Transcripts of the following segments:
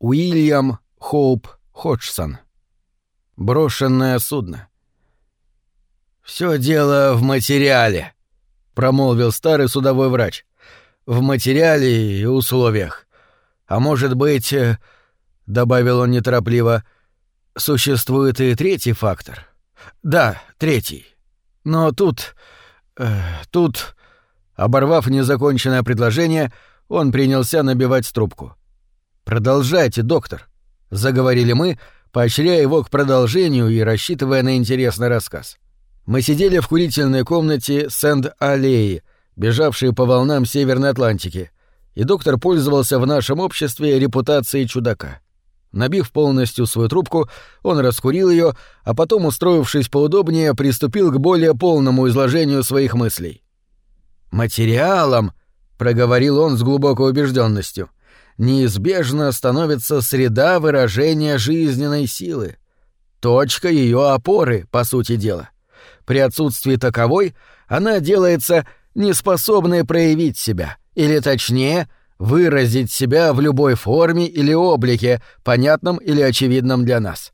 Уильям Хоуп Ходжсон. Брошенное судно. Все дело в материале, промолвил старый судовой врач. В материале и условиях. А может быть, э, добавил он неторопливо, существует и третий фактор. Да, третий. Но тут... Э, тут... Оборвав незаконченное предложение, он принялся набивать трубку. «Продолжайте, доктор», — заговорили мы, поощряя его к продолжению и рассчитывая на интересный рассказ. Мы сидели в курительной комнате Сенд-Аллеи, бежавшей по волнам Северной Атлантики, и доктор пользовался в нашем обществе репутацией чудака. Набив полностью свою трубку, он раскурил ее, а потом, устроившись поудобнее, приступил к более полному изложению своих мыслей. «Материалом», — проговорил он с глубокой убежденностью, — «неизбежно становится среда выражения жизненной силы, точка ее опоры, по сути дела. При отсутствии таковой она делается неспособной проявить себя, или точнее — выразить себя в любой форме или облике, понятном или очевидном для нас.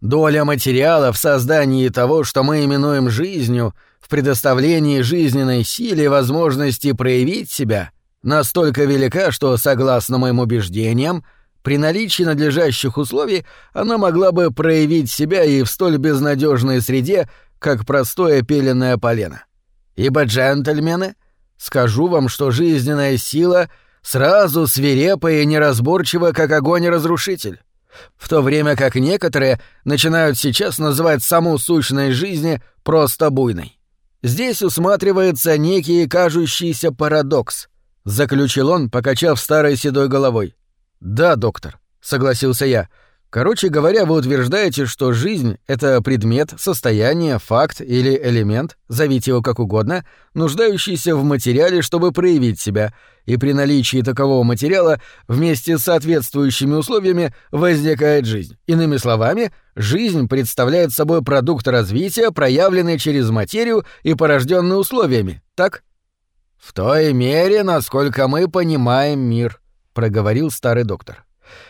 Доля материала в создании того, что мы именуем жизнью, в предоставлении жизненной силе возможности проявить себя, настолько велика, что, согласно моим убеждениям, при наличии надлежащих условий она могла бы проявить себя и в столь безнадежной среде, как простое пеленное полено. Ибо, джентльмены, скажу вам, что жизненная сила — сразу свирепо и неразборчиво, как огонь-разрушитель. В то время как некоторые начинают сейчас называть саму сущность жизни просто буйной. Здесь усматривается некий кажущийся парадокс, заключил он, покачав старой седой головой. Да, доктор, согласился я. Короче говоря, вы утверждаете, что жизнь — это предмет, состояние, факт или элемент, зовите его как угодно, нуждающийся в материале, чтобы проявить себя, и при наличии такового материала вместе с соответствующими условиями возникает жизнь. Иными словами, жизнь представляет собой продукт развития, проявленный через материю и порожденный условиями, так? «В той мере, насколько мы понимаем мир», — проговорил старый доктор.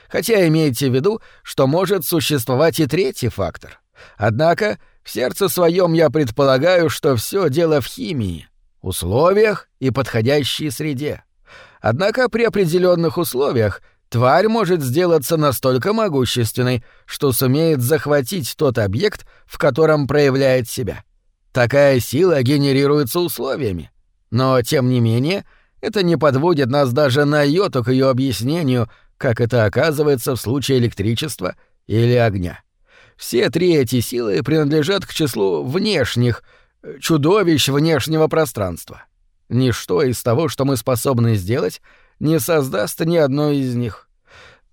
Хотя имейте в виду, что может существовать и третий фактор. Однако в сердце своем я предполагаю, что все дело в химии, условиях и подходящей среде. Однако при определенных условиях тварь может сделаться настолько могущественной, что сумеет захватить тот объект, в котором проявляет себя. Такая сила генерируется условиями. Но, тем не менее, это не подводит нас даже на йоту к ее объяснению — как это оказывается в случае электричества или огня. Все три эти силы принадлежат к числу внешних, чудовищ внешнего пространства. Ничто из того, что мы способны сделать, не создаст ни одной из них.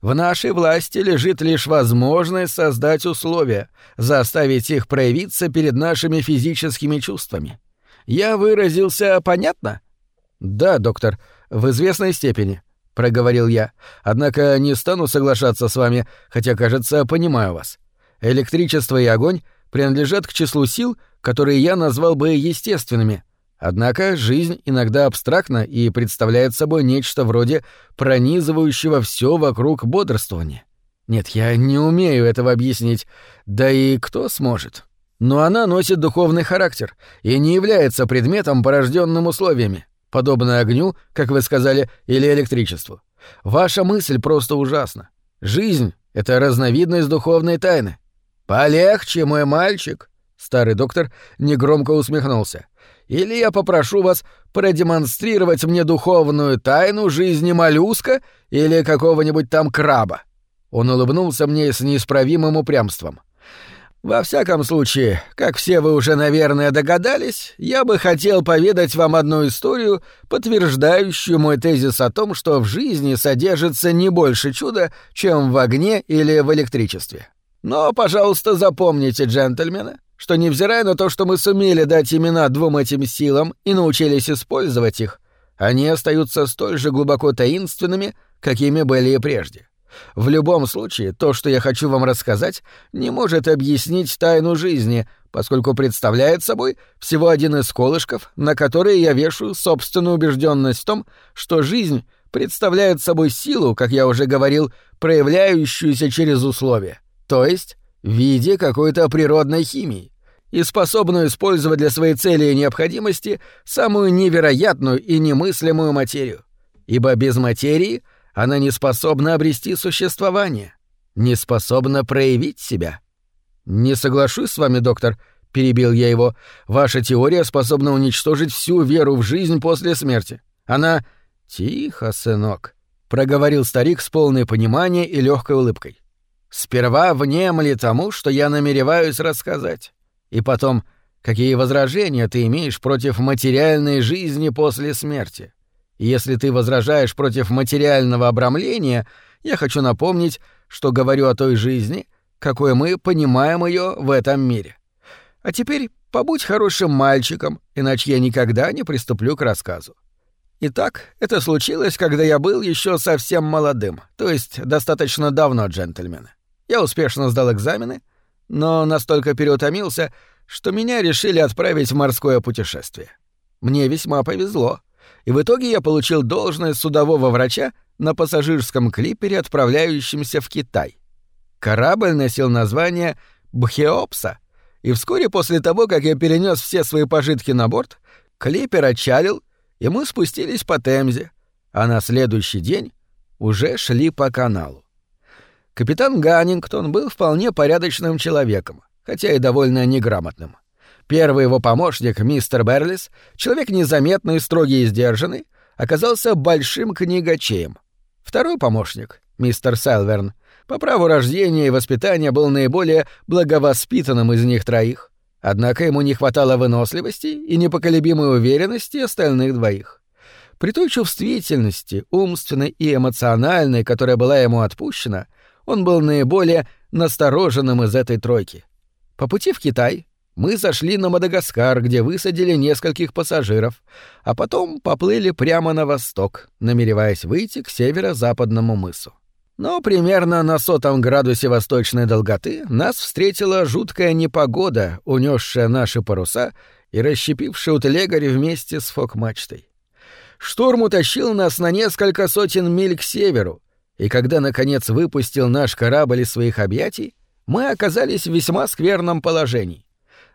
В нашей власти лежит лишь возможность создать условия, заставить их проявиться перед нашими физическими чувствами. Я выразился понятно? Да, доктор, в известной степени. — проговорил я. «Однако не стану соглашаться с вами, хотя, кажется, понимаю вас. Электричество и огонь принадлежат к числу сил, которые я назвал бы естественными. Однако жизнь иногда абстрактна и представляет собой нечто вроде пронизывающего все вокруг бодрствования. Нет, я не умею этого объяснить, да и кто сможет? Но она носит духовный характер и не является предметом, порожденным условиями подобно огню, как вы сказали, или электричеству. Ваша мысль просто ужасна. Жизнь — это разновидность духовной тайны. Полегче, мой мальчик. Старый доктор негромко усмехнулся. Или я попрошу вас продемонстрировать мне духовную тайну жизни моллюска или какого-нибудь там краба. Он улыбнулся мне с неисправимым упрямством. Во всяком случае, как все вы уже, наверное, догадались, я бы хотел поведать вам одну историю, подтверждающую мой тезис о том, что в жизни содержится не больше чуда, чем в огне или в электричестве. Но, пожалуйста, запомните, джентльмены, что невзирая на то, что мы сумели дать имена двум этим силам и научились использовать их, они остаются столь же глубоко таинственными, какими были и прежде. В любом случае, то, что я хочу вам рассказать, не может объяснить тайну жизни, поскольку представляет собой всего один из колышков, на которые я вешаю собственную убежденность в том, что жизнь представляют собой силу, как я уже говорил, проявляющуюся через условия, то есть в виде какой-то природной химии, и способную использовать для своей цели и необходимости самую невероятную и немыслимую материю. Ибо без материи она не способна обрести существование, не способна проявить себя. «Не соглашусь с вами, доктор», — перебил я его, — «ваша теория способна уничтожить всю веру в жизнь после смерти. Она...» «Тихо, сынок», — проговорил старик с полной понимания и легкой улыбкой. «Сперва внемли тому, что я намереваюсь рассказать. И потом, какие возражения ты имеешь против материальной жизни после смерти? Если ты возражаешь против материального обрамления, я хочу напомнить, что говорю о той жизни, какой мы понимаем ее в этом мире. А теперь побудь хорошим мальчиком, иначе я никогда не приступлю к рассказу. Итак, это случилось, когда я был еще совсем молодым, то есть достаточно давно, джентльмены. Я успешно сдал экзамены, но настолько переутомился, что меня решили отправить в морское путешествие. Мне весьма повезло, и в итоге я получил должность судового врача на пассажирском клипере, отправляющемся в Китай. Корабль носил название «Бхеопса», и вскоре после того, как я перенес все свои пожитки на борт, клипер отчалил, и мы спустились по Темзе, а на следующий день уже шли по каналу. Капитан Ганнингтон был вполне порядочным человеком, хотя и довольно неграмотным. Первый его помощник, мистер Берлис, человек незаметный, строгий и сдержанный, оказался большим книгачеем. Второй помощник, мистер Селверн, по праву рождения и воспитания был наиболее благовоспитанным из них троих. Однако ему не хватало выносливости и непоколебимой уверенности остальных двоих. При той чувствительности, умственной и эмоциональной, которая была ему отпущена, он был наиболее настороженным из этой тройки. По пути в Китай мы зашли на Мадагаскар, где высадили нескольких пассажиров, а потом поплыли прямо на восток, намереваясь выйти к северо-западному мысу. Но примерно на сотом градусе восточной долготы нас встретила жуткая непогода, унесшая наши паруса и расщепившая утлегарь вместе с фок-мачтой. Шторм утащил нас на несколько сотен миль к северу, и когда, наконец, выпустил наш корабль из своих объятий, мы оказались в весьма скверном положении.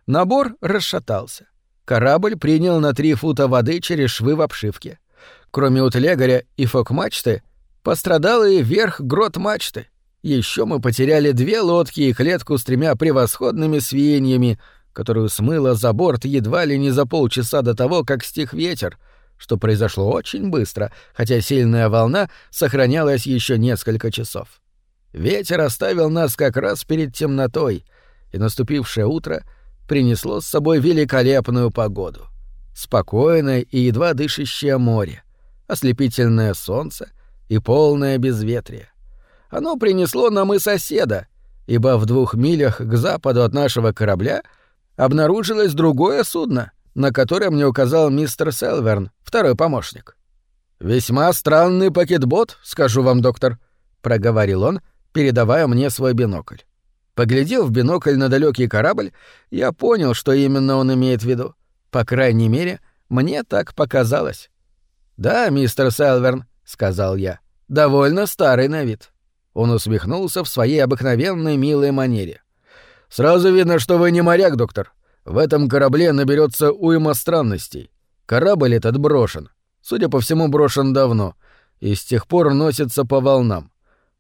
Набор расшатался. Корабль принял на три фута воды через швы в обшивке. Кроме утлегаря и фок-мачты, Пострадал и верх грот мачты. Еще мы потеряли две лодки и клетку с тремя превосходными свиньями, которую смыло за борт едва ли не за полчаса до того, как стих ветер, что произошло очень быстро, хотя сильная волна сохранялась еще несколько часов. Ветер оставил нас как раз перед темнотой, и наступившее утро принесло с собой великолепную погоду. Спокойное и едва дышащее море, ослепительное солнце и полное безветрие. Оно принесло нам и соседа, ибо в двух милях к западу от нашего корабля обнаружилось другое судно, на которое мне указал мистер Селверн, второй помощник. «Весьма странный пакетбот, скажу вам, доктор», — проговорил он, передавая мне свой бинокль. Поглядев в бинокль на далекий корабль, я понял, что именно он имеет в виду. По крайней мере, мне так показалось. «Да, мистер Селверн», — сказал я. «Довольно старый на вид». Он усмехнулся в своей обыкновенной милой манере. «Сразу видно, что вы не моряк, доктор. В этом корабле наберется уйма странностей. Корабль этот брошен. Судя по всему, брошен давно. И с тех пор носится по волнам.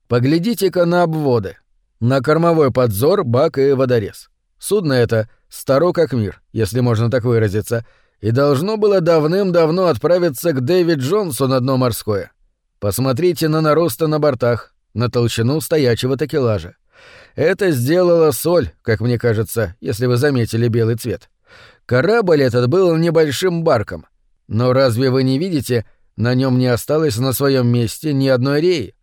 Поглядите-ка на обводы. На кормовой подзор, бак и водорез. Судно это старо как мир, если можно так выразиться, и должно было давным-давно отправиться к Дэвид Джонсу на дно морское. Посмотрите на наросты на бортах, на толщину стоячего такелажа. Это сделала соль, как мне кажется, если вы заметили белый цвет. Корабль этот был небольшим барком. Но разве вы не видите, на нем не осталось на своем месте ни одной реи?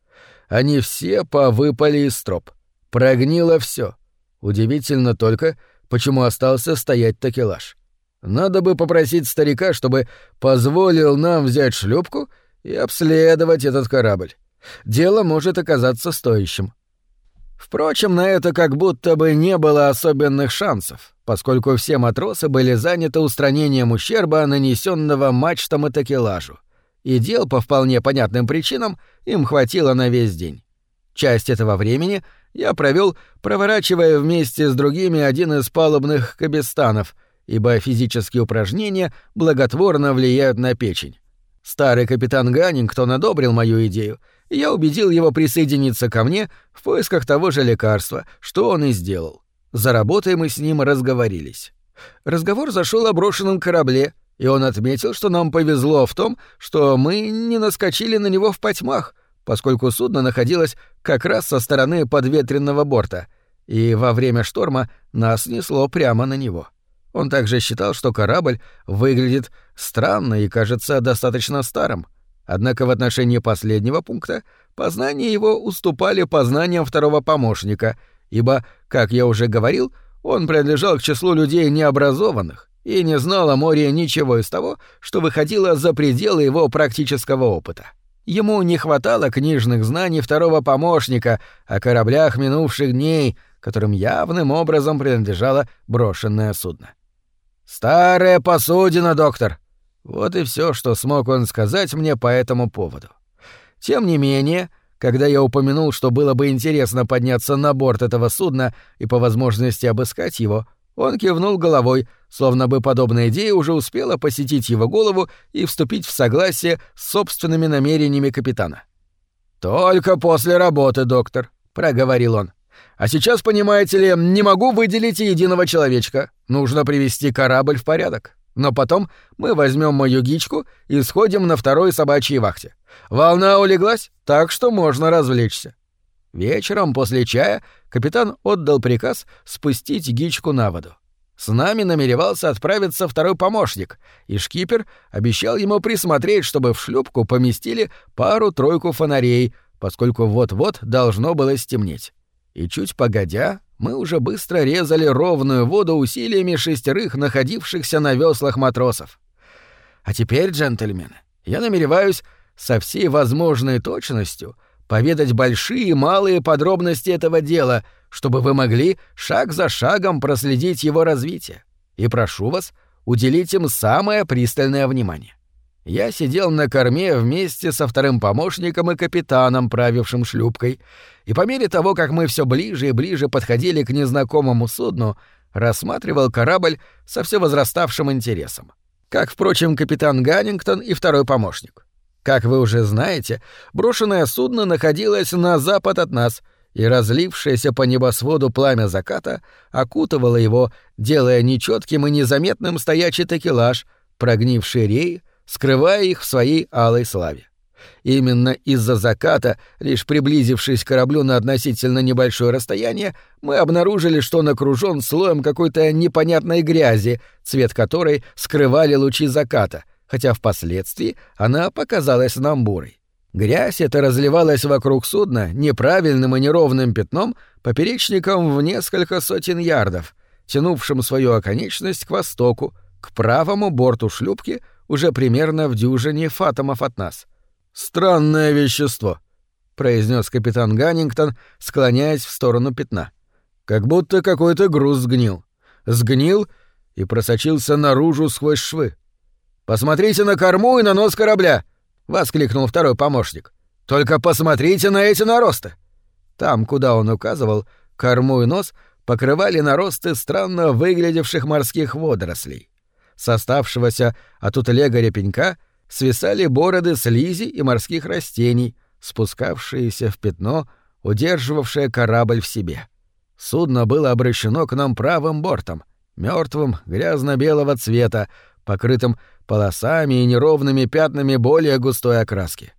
Они все повыпали из строп. Прогнило все. Удивительно только, почему остался стоять такелаж. Надо бы попросить старика, чтобы позволил нам взять шлюпку — и обследовать этот корабль. Дело может оказаться стоящим. Впрочем, на это как будто бы не было особенных шансов, поскольку все матросы были заняты устранением ущерба, нанесенного мачтам и такелажу. и дел по вполне понятным причинам им хватило на весь день. Часть этого времени я провел, проворачивая вместе с другими один из палубных кабестанов, ибо физические упражнения благотворно влияют на печень. Старый капитан Ганнингтон одобрил мою идею, я убедил его присоединиться ко мне в поисках того же лекарства, что он и сделал. За работой мы с ним разговорились. Разговор зашел о брошенном корабле, и он отметил, что нам повезло в том, что мы не наскочили на него в потьмах, поскольку судно находилось как раз со стороны подветренного борта, и во время шторма нас несло прямо на него. Он также считал, что корабль выглядит странно и кажется достаточно старым. Однако в отношении последнего пункта познания его уступали познаниям второго помощника, ибо, как я уже говорил, он принадлежал к числу людей необразованных и не знал о море ничего из того, что выходило за пределы его практического опыта. Ему не хватало книжных знаний второго помощника о кораблях минувших дней, которым явным образом принадлежало брошенное судно. «Старая посудина, доктор!» Вот и все, что смог он сказать мне по этому поводу. Тем не менее, когда я упомянул, что было бы интересно подняться на борт этого судна и по возможности обыскать его, он кивнул головой, словно бы подобная идея уже успела посетить его голову и вступить в согласие с собственными намерениями капитана. «Только после работы, доктор», — проговорил он. А сейчас, понимаете ли, не могу выделить единого человечка. Нужно привести корабль в порядок. Но потом мы возьмем мою гичку и сходим на второй собачьей вахте. Волна улеглась, так что можно развлечься. Вечером после чая капитан отдал приказ спустить гичку на воду. С нами намеревался отправиться второй помощник, и шкипер обещал ему присмотреть, чтобы в шлюпку поместили пару-тройку фонарей, поскольку вот-вот должно было стемнеть и чуть погодя, мы уже быстро резали ровную воду усилиями шестерых находившихся на веслах матросов. А теперь, джентльмены, я намереваюсь со всей возможной точностью поведать большие и малые подробности этого дела, чтобы вы могли шаг за шагом проследить его развитие. И прошу вас уделить им самое пристальное внимание. Я сидел на корме вместе со вторым помощником и капитаном, правившим шлюпкой, и по мере того, как мы все ближе и ближе подходили к незнакомому судну, рассматривал корабль со все возраставшим интересом. Как, впрочем, капитан Ганнингтон и второй помощник. Как вы уже знаете, брошенное судно находилось на запад от нас, и разлившееся по небосводу пламя заката окутывало его, делая нечетким и незаметным стоячий такелаж, прогнивший рей — скрывая их в своей алой славе. Именно из-за заката, лишь приблизившись к кораблю на относительно небольшое расстояние, мы обнаружили, что он окружен слоем какой-то непонятной грязи, цвет которой скрывали лучи заката, хотя впоследствии она показалась нам бурой. Грязь эта разливалась вокруг судна неправильным и неровным пятном, поперечником в несколько сотен ярдов, тянувшим свою оконечность к востоку, к правому борту шлюпки — уже примерно в дюжине фатомов от нас. «Странное вещество», — произнес капитан Ганнингтон, склоняясь в сторону пятна. «Как будто какой-то груз сгнил. Сгнил и просочился наружу сквозь швы. «Посмотрите на корму и на нос корабля!» — воскликнул второй помощник. «Только посмотрите на эти наросты!» Там, куда он указывал, корму и нос покрывали наросты странно выглядевших морских водорослей. С оставшегося от утлега пенька свисали бороды слизи и морских растений, спускавшиеся в пятно, удерживавшее корабль в себе. Судно было обращено к нам правым бортом, мертвым, грязно-белого цвета, покрытым полосами и неровными пятнами более густой окраски.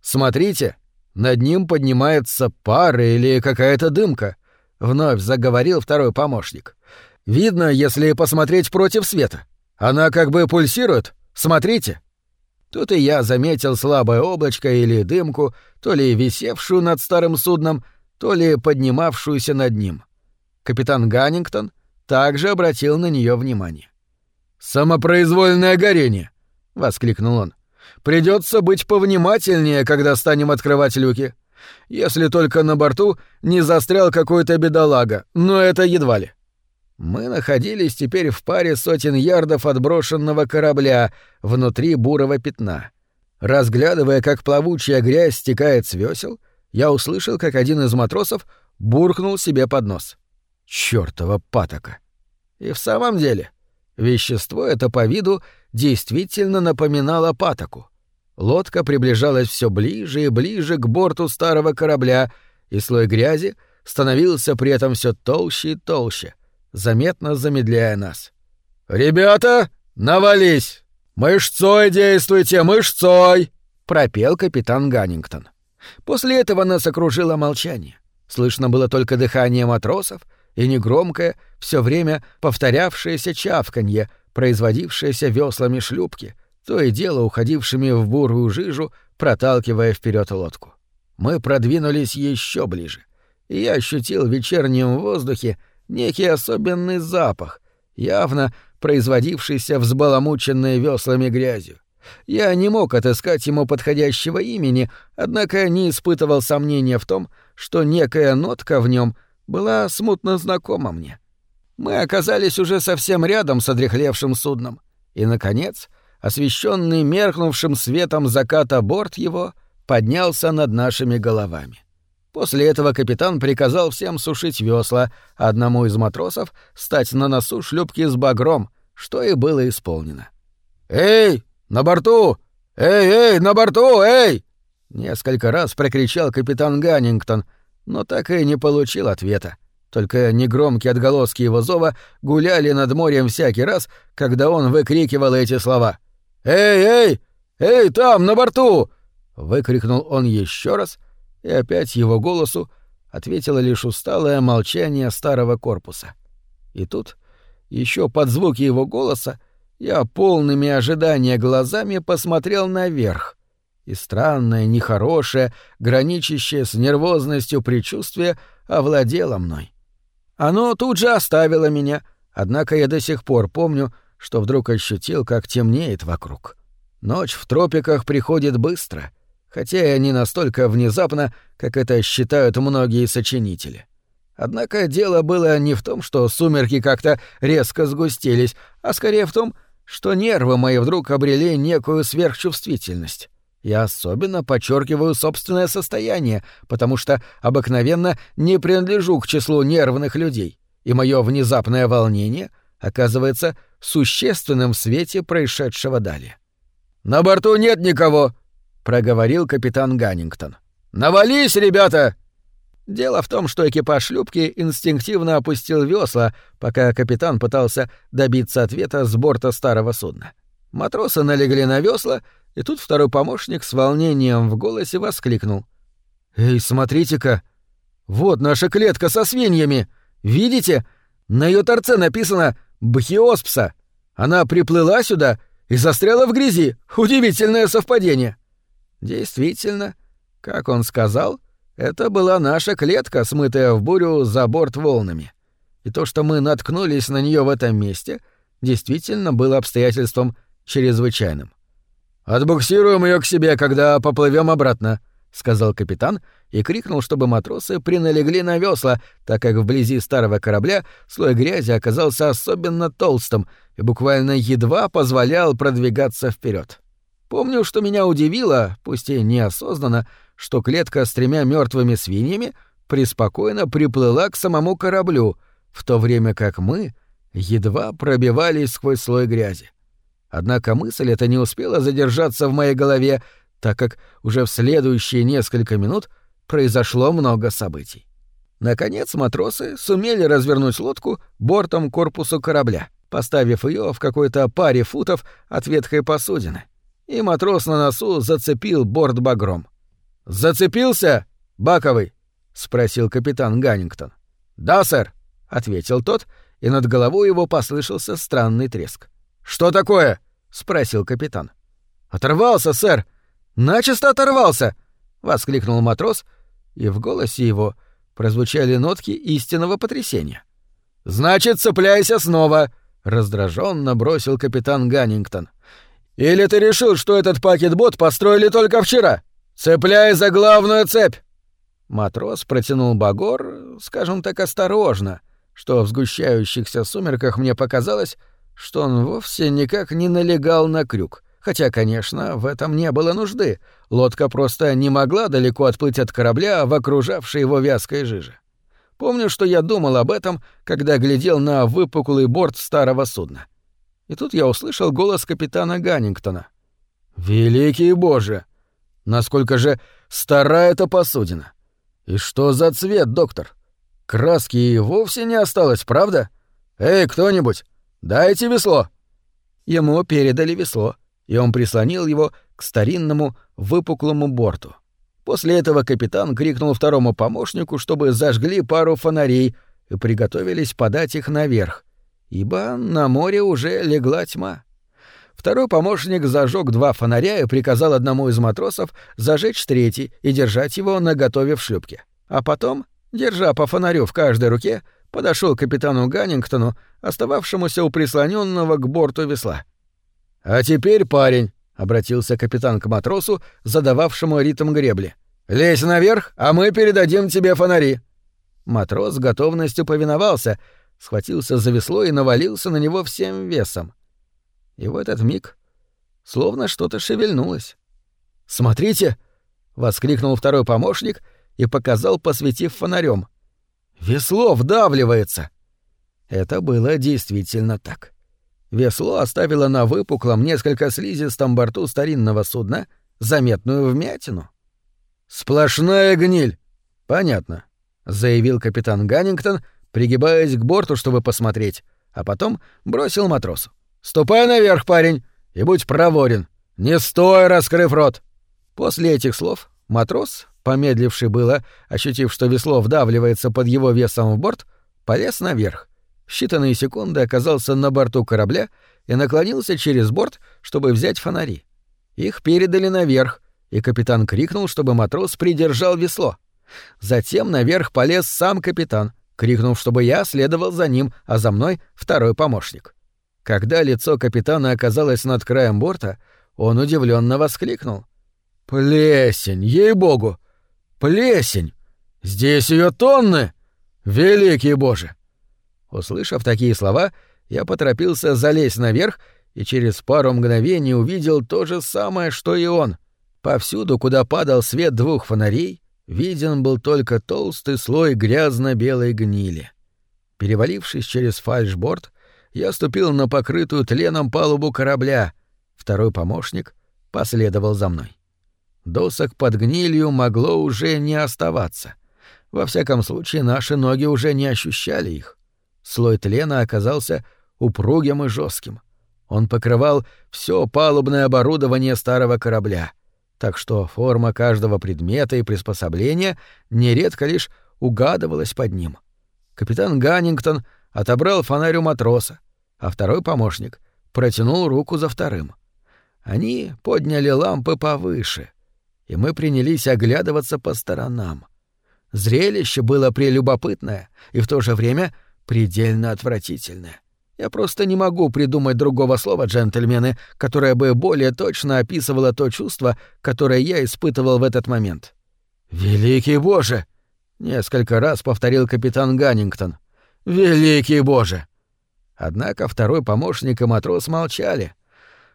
«Смотрите, над ним поднимается пара или какая-то дымка», — вновь заговорил второй помощник. «Видно, если посмотреть против света. Она как бы пульсирует. Смотрите. Тут и я заметил слабое облачко или дымку, то ли висевшую над старым судном, то ли поднимавшуюся над ним. Капитан Ганнингтон также обратил на нее внимание. «Самопроизвольное горение!» — воскликнул он. «Придется быть повнимательнее, когда станем открывать люки. Если только на борту не застрял какой-то бедолага, но это едва ли. Мы находились теперь в паре сотен ярдов от брошенного корабля внутри бурого пятна. Разглядывая, как плавучая грязь стекает с весел, я услышал, как один из матросов буркнул себе под нос. Чёртова патока! И в самом деле, вещество это по виду действительно напоминало патоку. Лодка приближалась все ближе и ближе к борту старого корабля, и слой грязи становился при этом все толще и толще, заметно замедляя нас. «Ребята, навались! Мышцой действуйте, мышцой!» — пропел капитан Ганнингтон. После этого нас окружило молчание. Слышно было только дыхание матросов и негромкое, все время повторявшееся чавканье, производившееся веслами шлюпки, то и дело уходившими в бурую жижу, проталкивая вперед лодку. Мы продвинулись еще ближе, и я ощутил в вечернем воздухе некий особенный запах, явно производившийся взбаламученной веслами грязью. Я не мог отыскать ему подходящего имени, однако не испытывал сомнения в том, что некая нотка в нем была смутно знакома мне. Мы оказались уже совсем рядом с одрехлевшим судном, и, наконец, освещенный меркнувшим светом заката борт его поднялся над нашими головами. После этого капитан приказал всем сушить весла, а одному из матросов стать на носу шлюпки с багром, что и было исполнено. «Эй, на борту! Эй, эй, на борту, эй!» Несколько раз прокричал капитан Ганнингтон, но так и не получил ответа. Только негромкие отголоски его зова гуляли над морем всякий раз, когда он выкрикивал эти слова. «Эй, эй! Эй, там, на борту!» Выкрикнул он еще раз, и опять его голосу ответило лишь усталое молчание старого корпуса. И тут, еще под звуки его голоса, я полными ожидания глазами посмотрел наверх, и странное, нехорошее, граничащее с нервозностью предчувствие овладело мной. Оно тут же оставило меня, однако я до сих пор помню, что вдруг ощутил, как темнеет вокруг. Ночь в тропиках приходит быстро, хотя и не настолько внезапно, как это считают многие сочинители. Однако дело было не в том, что сумерки как-то резко сгустились, а скорее в том, что нервы мои вдруг обрели некую сверхчувствительность. Я особенно подчеркиваю собственное состояние, потому что обыкновенно не принадлежу к числу нервных людей, и мое внезапное волнение оказывается существенным в свете происшедшего далее. «На борту нет никого!» — проговорил капитан Ганнингтон. «Навались, ребята!» Дело в том, что экипаж шлюпки инстинктивно опустил весла, пока капитан пытался добиться ответа с борта старого судна. Матросы налегли на весла и тут второй помощник с волнением в голосе воскликнул. «Эй, смотрите-ка! Вот наша клетка со свиньями! Видите? На ее торце написано «Бхиоспса». Она приплыла сюда и застряла в грязи. Удивительное совпадение!» Действительно, как он сказал, это была наша клетка, смытая в бурю за борт волнами. И то, что мы наткнулись на нее в этом месте, действительно было обстоятельством чрезвычайным. «Отбуксируем ее к себе, когда поплывем обратно», — сказал капитан и крикнул, чтобы матросы приналегли на весла, так как вблизи старого корабля слой грязи оказался особенно толстым и буквально едва позволял продвигаться вперед. Помню, что меня удивило, пусть и неосознанно, что клетка с тремя мертвыми свиньями преспокойно приплыла к самому кораблю, в то время как мы едва пробивались сквозь слой грязи. Однако мысль эта не успела задержаться в моей голове, так как уже в следующие несколько минут произошло много событий. Наконец матросы сумели развернуть лодку бортом корпусу корабля, поставив ее в какой-то паре футов от ветхой посудины. И матрос на носу зацепил борт багром. «Зацепился, Баковый?» — спросил капитан Ганнингтон. «Да, сэр», — ответил тот, и над головой его послышался странный треск. «Что такое?» — спросил капитан. «Оторвался, сэр! Начисто оторвался!» — воскликнул матрос, и в голосе его прозвучали нотки истинного потрясения. «Значит, цепляйся снова!» — раздраженно бросил капитан Ганнингтон. «Или ты решил, что этот пакетбот построили только вчера? Цепляй за главную цепь!» Матрос протянул багор, скажем так, осторожно, что в сгущающихся сумерках мне показалось, что он вовсе никак не налегал на крюк, Хотя, конечно, в этом не было нужды. Лодка просто не могла далеко отплыть от корабля в окружавшей его вязкой жиже. Помню, что я думал об этом, когда глядел на выпуклый борт старого судна. И тут я услышал голос капитана Ганнингтона. «Великий Боже! Насколько же стара эта посудина! И что за цвет, доктор? Краски и вовсе не осталось, правда? Эй, кто-нибудь, дайте весло!» Ему передали весло, и он прислонил его к старинному выпуклому борту. После этого капитан крикнул второму помощнику, чтобы зажгли пару фонарей и приготовились подать их наверх, ибо на море уже легла тьма. Второй помощник зажег два фонаря и приказал одному из матросов зажечь третий и держать его наготове в шлюпке. А потом, держа по фонарю в каждой руке, подошел к капитану Ганнингтону, остававшемуся у прислоненного к борту весла. «А теперь, парень», — обратился капитан к матросу, задававшему ритм гребли. «Лезь наверх, а мы передадим тебе фонари». Матрос с готовностью повиновался, схватился за весло и навалился на него всем весом. И в этот миг словно что-то шевельнулось. «Смотрите!» — воскликнул второй помощник и показал, посветив фонарем. «Весло вдавливается!» Это было действительно так. Весло оставило на выпуклом несколько слизистом борту старинного судна заметную вмятину. «Сплошная гниль!» «Понятно», — заявил капитан Ганнингтон, пригибаясь к борту, чтобы посмотреть, а потом бросил матросу. «Ступай наверх, парень, и будь проворен. Не стой, раскрыв рот!» После этих слов матрос, помедливший было, ощутив, что весло вдавливается под его весом в борт, полез наверх в считанные секунды оказался на борту корабля и наклонился через борт, чтобы взять фонари. Их передали наверх, и капитан крикнул, чтобы матрос придержал весло. Затем наверх полез сам капитан, крикнув, чтобы я следовал за ним, а за мной второй помощник. Когда лицо капитана оказалось над краем борта, он удивленно воскликнул. «Плесень, ей-богу! Плесень! Здесь ее тонны! Великий Боже!» Услышав такие слова, я поторопился залезть наверх и через пару мгновений увидел то же самое, что и он. Повсюду, куда падал свет двух фонарей, виден был только толстый слой грязно-белой гнили. Перевалившись через фальшборд, я ступил на покрытую тленом палубу корабля. Второй помощник последовал за мной. Досок под гнилью могло уже не оставаться. Во всяком случае, наши ноги уже не ощущали их. Слой тлена оказался упругим и жестким. Он покрывал все палубное оборудование старого корабля, так что форма каждого предмета и приспособления нередко лишь угадывалась под ним. Капитан Ганнингтон отобрал фонарь у матроса, а второй помощник протянул руку за вторым. Они подняли лампы повыше, и мы принялись оглядываться по сторонам. Зрелище было прелюбопытное и в то же время предельно отвратительное. Я просто не могу придумать другого слова, джентльмены, которое бы более точно описывало то чувство, которое я испытывал в этот момент. «Великий Боже!» — несколько раз повторил капитан Ганнингтон. «Великий Боже!» Однако второй помощник и матрос молчали.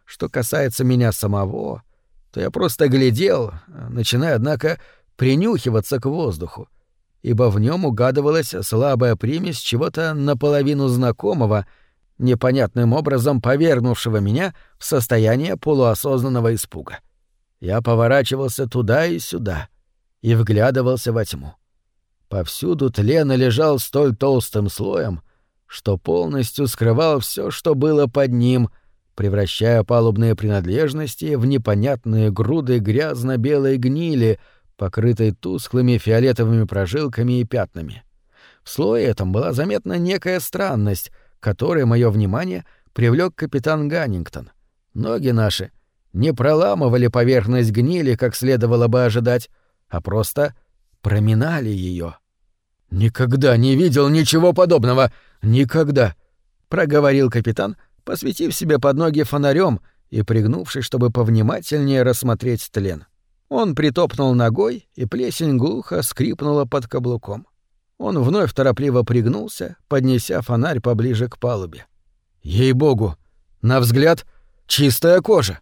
Что касается меня самого, то я просто глядел, начиная, однако, принюхиваться к воздуху ибо в нем угадывалась слабая примесь чего-то наполовину знакомого, непонятным образом повергнувшего меня в состояние полуосознанного испуга. Я поворачивался туда и сюда и вглядывался во тьму. Повсюду тлен лежал столь толстым слоем, что полностью скрывал все, что было под ним, превращая палубные принадлежности в непонятные груды грязно-белой гнили — покрытой тусклыми фиолетовыми прожилками и пятнами. В слое этом была заметна некая странность, которой мое внимание привлек капитан Ганнингтон. Ноги наши не проламывали поверхность гнили, как следовало бы ожидать, а просто проминали ее. «Никогда не видел ничего подобного! Никогда!» — проговорил капитан, посветив себе под ноги фонарем и пригнувшись, чтобы повнимательнее рассмотреть тлен. Он притопнул ногой, и плесень глухо скрипнула под каблуком. Он вновь торопливо пригнулся, поднеся фонарь поближе к палубе. «Ей-богу! На взгляд, чистая кожа!»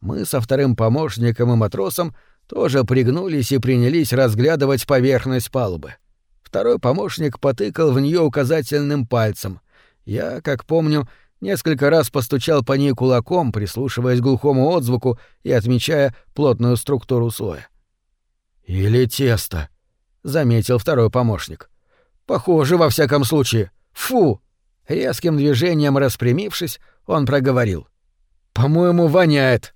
Мы со вторым помощником и матросом тоже пригнулись и принялись разглядывать поверхность палубы. Второй помощник потыкал в нее указательным пальцем. Я, как помню, несколько раз постучал по ней кулаком, прислушиваясь к глухому отзвуку и отмечая плотную структуру слоя. «Или тесто», — заметил второй помощник. «Похоже, во всяком случае. Фу!» Резким движением распрямившись, он проговорил. «По-моему, воняет».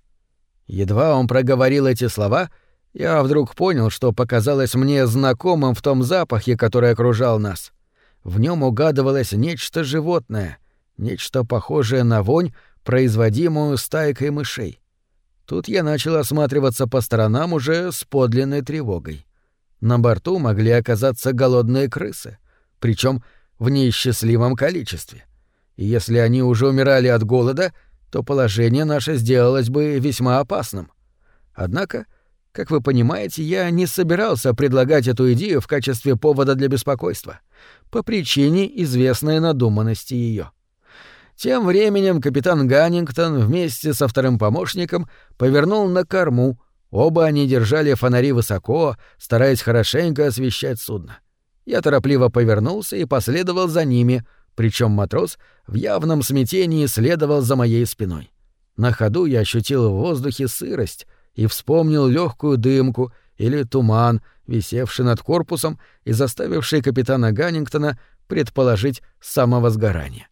Едва он проговорил эти слова, я вдруг понял, что показалось мне знакомым в том запахе, который окружал нас. В нем угадывалось нечто животное, нечто похожее на вонь, производимую стайкой мышей. Тут я начал осматриваться по сторонам уже с подлинной тревогой. На борту могли оказаться голодные крысы, причем в неисчислимом количестве. И если они уже умирали от голода — то положение наше сделалось бы весьма опасным. Однако, как вы понимаете, я не собирался предлагать эту идею в качестве повода для беспокойства, по причине известной надуманности ее. Тем временем капитан Ганнингтон вместе со вторым помощником повернул на корму, оба они держали фонари высоко, стараясь хорошенько освещать судно. Я торопливо повернулся и последовал за ними — причем матрос в явном смятении следовал за моей спиной. На ходу я ощутил в воздухе сырость и вспомнил легкую дымку или туман, висевший над корпусом и заставивший капитана Ганнингтона предположить самовозгорание.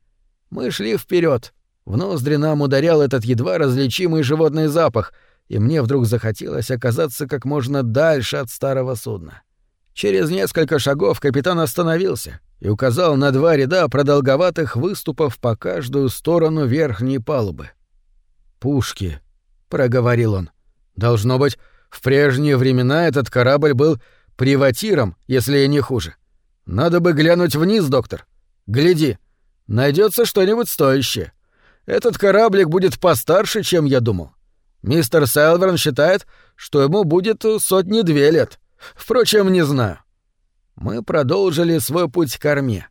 Мы шли вперед. В ноздри нам ударял этот едва различимый животный запах, и мне вдруг захотелось оказаться как можно дальше от старого судна. Через несколько шагов капитан остановился и указал на два ряда продолговатых выступов по каждую сторону верхней палубы. «Пушки», — проговорил он. «Должно быть, в прежние времена этот корабль был приватиром, если не хуже. Надо бы глянуть вниз, доктор. Гляди, найдется что-нибудь стоящее. Этот кораблик будет постарше, чем я думал. Мистер Селверн считает, что ему будет сотни-две лет. Впрочем, не знаю. Мы продолжили свой путь к корме.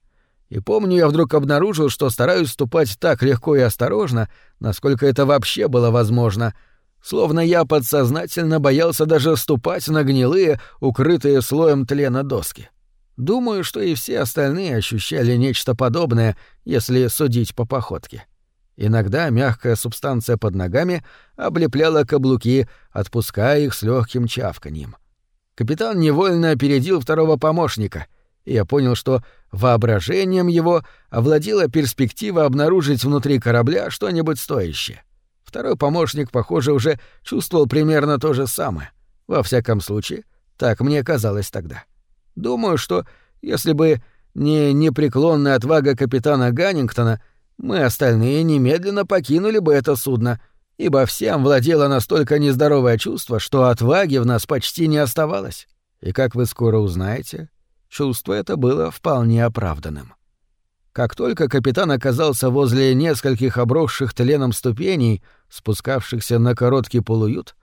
И помню, я вдруг обнаружил, что стараюсь ступать так легко и осторожно, насколько это вообще было возможно, словно я подсознательно боялся даже ступать на гнилые, укрытые слоем тлена доски. Думаю, что и все остальные ощущали нечто подобное, если судить по походке. Иногда мягкая субстанция под ногами облепляла каблуки, отпуская их с легким чавканьем. — Капитан невольно опередил второго помощника, и я понял, что воображением его овладела перспектива обнаружить внутри корабля что-нибудь стоящее. Второй помощник, похоже, уже чувствовал примерно то же самое. Во всяком случае, так мне казалось тогда. Думаю, что если бы не непреклонная отвага капитана Ганнингтона, мы остальные немедленно покинули бы это судно — ибо всем владело настолько нездоровое чувство, что отваги в нас почти не оставалось. И, как вы скоро узнаете, чувство это было вполне оправданным. Как только капитан оказался возле нескольких обросших тленом ступеней, спускавшихся на короткий полуют,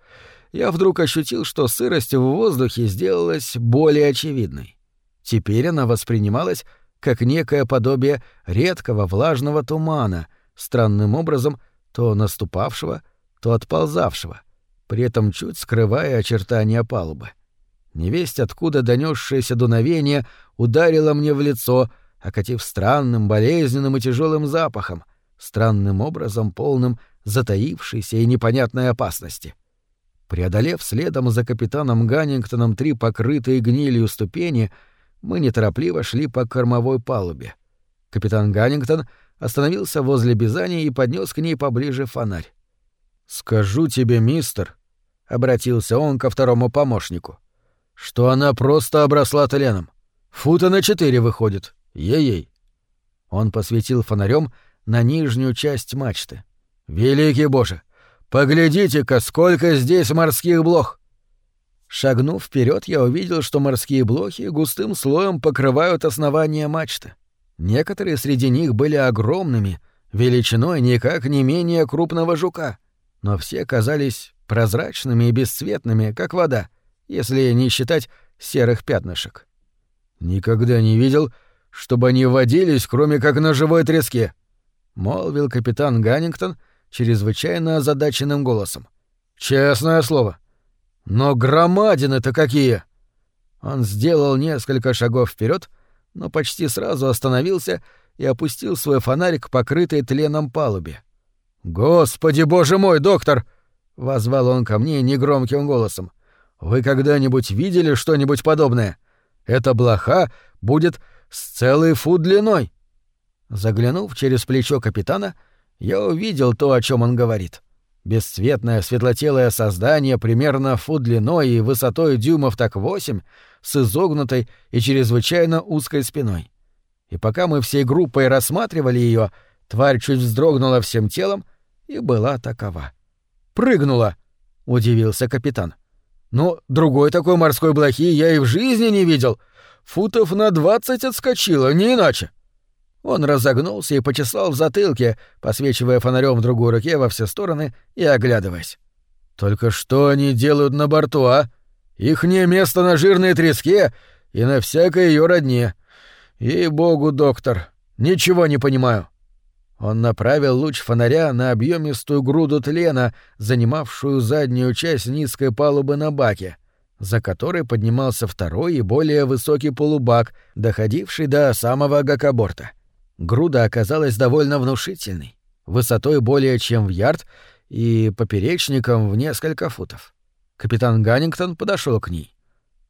я вдруг ощутил, что сырость в воздухе сделалась более очевидной. Теперь она воспринималась как некое подобие редкого влажного тумана, странным образом — то наступавшего, то отползавшего, при этом чуть скрывая очертания палубы. Невесть, откуда донесшееся дуновение, ударило мне в лицо, окатив странным, болезненным и тяжелым запахом, странным образом полным затаившейся и непонятной опасности. Преодолев следом за капитаном Ганнингтоном три покрытые гнилью ступени, мы неторопливо шли по кормовой палубе. Капитан Ганнингтон — остановился возле Бизани и поднес к ней поближе фонарь. «Скажу тебе, мистер», — обратился он ко второму помощнику, — «что она просто обросла тленом. Фута на четыре выходит. Ей-ей». Он посветил фонарем на нижнюю часть мачты. «Великий Боже! Поглядите-ка, сколько здесь морских блох!» Шагнув вперед, я увидел, что морские блохи густым слоем покрывают основание мачты. Некоторые среди них были огромными, величиной никак не менее крупного жука, но все казались прозрачными и бесцветными, как вода, если не считать серых пятнышек. «Никогда не видел, чтобы они водились, кроме как на живой треске», — молвил капитан Ганнингтон чрезвычайно озадаченным голосом. Честное слово. Но громадины-то какие! Он сделал несколько шагов вперед, но почти сразу остановился и опустил свой фонарь к покрытой тленом палубе. «Господи, боже мой, доктор!» — возвал он ко мне негромким голосом. «Вы когда-нибудь видели что-нибудь подобное? Эта блоха будет с целый фут длиной!» Заглянув через плечо капитана, я увидел то, о чем он говорит. Бесцветное светлотелое создание примерно фут длиной и высотой дюймов так восемь, с изогнутой и чрезвычайно узкой спиной. И пока мы всей группой рассматривали ее, тварь чуть вздрогнула всем телом и была такова. «Прыгнула!» — удивился капитан. «Но другой такой морской блохи я и в жизни не видел. Футов на двадцать отскочила, не иначе!» Он разогнулся и почесал в затылке, посвечивая фонарем в другой руке во все стороны и оглядываясь. «Только что они делают на борту, а? Их не место на жирной треске и на всякой ее родне. Ей-богу, доктор, ничего не понимаю». Он направил луч фонаря на объемистую груду тлена, занимавшую заднюю часть низкой палубы на баке, за которой поднимался второй и более высокий полубак, доходивший до самого гакоборта. — Груда оказалась довольно внушительной, высотой более чем в ярд и поперечником в несколько футов. Капитан Ганнингтон подошел к ней.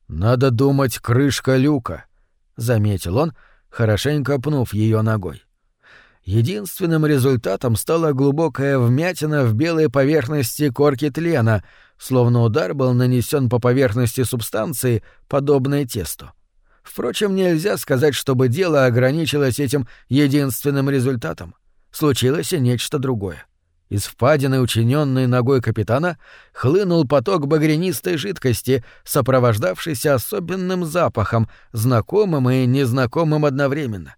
«Надо думать, крышка люка», — заметил он, хорошенько пнув ее ногой. Единственным результатом стала глубокая вмятина в белой поверхности корки тлена, словно удар был нанесен по поверхности субстанции, подобной тесту. Впрочем, нельзя сказать, чтобы дело ограничилось этим единственным результатом. Случилось и нечто другое. Из впадины, учиненной ногой капитана, хлынул поток багрянистой жидкости, сопровождавшийся особенным запахом, знакомым и незнакомым одновременно.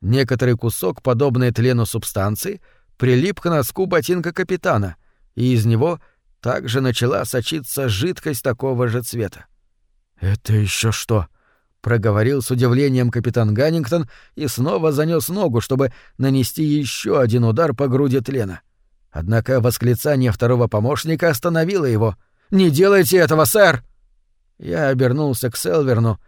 Некоторый кусок, подобной тлену субстанции, прилип к носку ботинка капитана, и из него также начала сочиться жидкость такого же цвета. «Это еще что?» Проговорил с удивлением капитан Ганнингтон и снова занёс ногу, чтобы нанести еще один удар по груди тлена. Однако восклицание второго помощника остановило его. «Не делайте этого, сэр!» Я обернулся к Селверну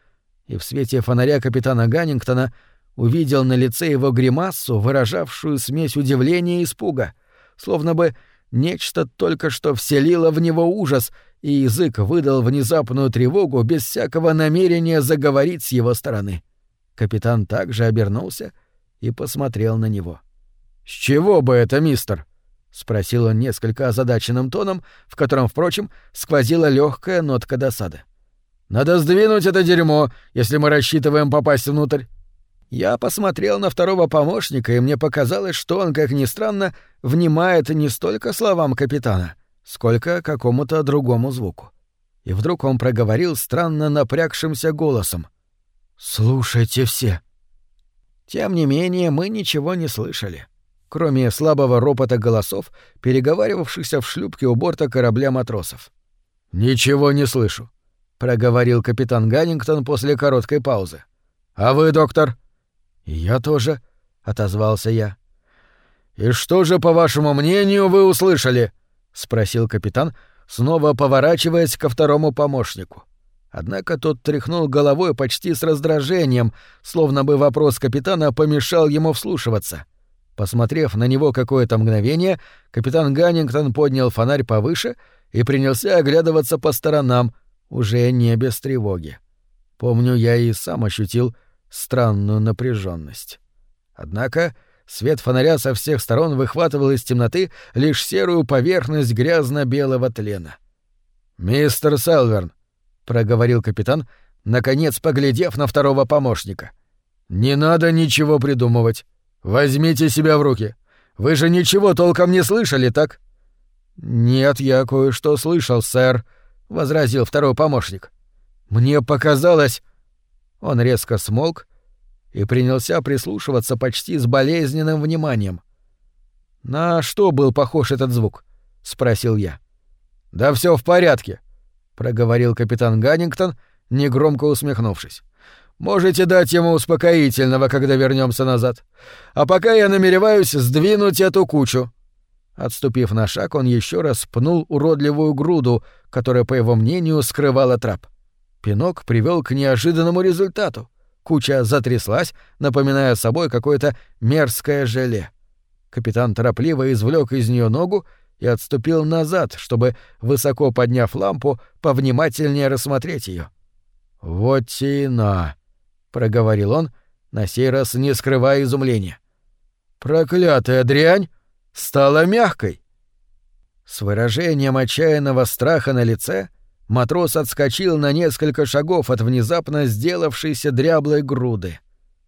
и в свете фонаря капитана Ганнингтона увидел на лице его гримасу, выражавшую смесь удивления и испуга, словно бы нечто только что вселило в него ужас — и язык выдал внезапную тревогу без всякого намерения заговорить с его стороны. Капитан также обернулся и посмотрел на него. «С чего бы это, мистер?» — спросил он несколько озадаченным тоном, в котором, впрочем, сквозила легкая нотка досады. «Надо сдвинуть это дерьмо, если мы рассчитываем попасть внутрь». Я посмотрел на второго помощника, и мне показалось, что он, как ни странно, внимает не столько словам капитана, сколько какому-то другому звуку. И вдруг он проговорил странно напрягшимся голосом. «Слушайте все». Тем не менее, мы ничего не слышали, кроме слабого ропота голосов, переговаривавшихся в шлюпке у борта корабля матросов. «Ничего не слышу», — проговорил капитан Ганнингтон после короткой паузы. «А вы, доктор?» «И я тоже», — отозвался я. «И что же, по вашему мнению, вы услышали?» — спросил капитан, снова поворачиваясь ко второму помощнику. Однако тот тряхнул головой почти с раздражением, словно бы вопрос капитана помешал ему вслушиваться. Посмотрев на него какое-то мгновение, капитан Ганнингтон поднял фонарь повыше и принялся оглядываться по сторонам, уже не без тревоги. Помню, я и сам ощутил странную напряженность. Однако Свет фонаря со всех сторон выхватывал из темноты лишь серую поверхность грязно-белого тлена. «Мистер Селверн», — проговорил капитан, наконец поглядев на второго помощника. «Не надо ничего придумывать. Возьмите себя в руки. Вы же ничего толком не слышали, так?» «Нет, я кое-что слышал, сэр», — возразил второй помощник. «Мне показалось...» Он резко смолк и принялся прислушиваться почти с болезненным вниманием. «На что был похож этот звук?» — спросил я. «Да все в порядке», — проговорил капитан Ганнингтон, негромко усмехнувшись. «Можете дать ему успокоительного, когда вернемся назад. А пока я намереваюсь сдвинуть эту кучу». Отступив на шаг, он еще раз пнул уродливую груду, которая, по его мнению, скрывала трап. Пинок привел к неожиданному результату. Куча затряслась, напоминая собой какое-то мерзкое желе. Капитан торопливо извлек из нее ногу и отступил назад, чтобы, высоко подняв лампу, повнимательнее рассмотреть ее. «Вот тина!» — проговорил он, на сей раз не скрывая изумления. «Проклятая дрянь стала мягкой!» С выражением отчаянного страха на лице матрос отскочил на несколько шагов от внезапно сделавшейся дряблой груды.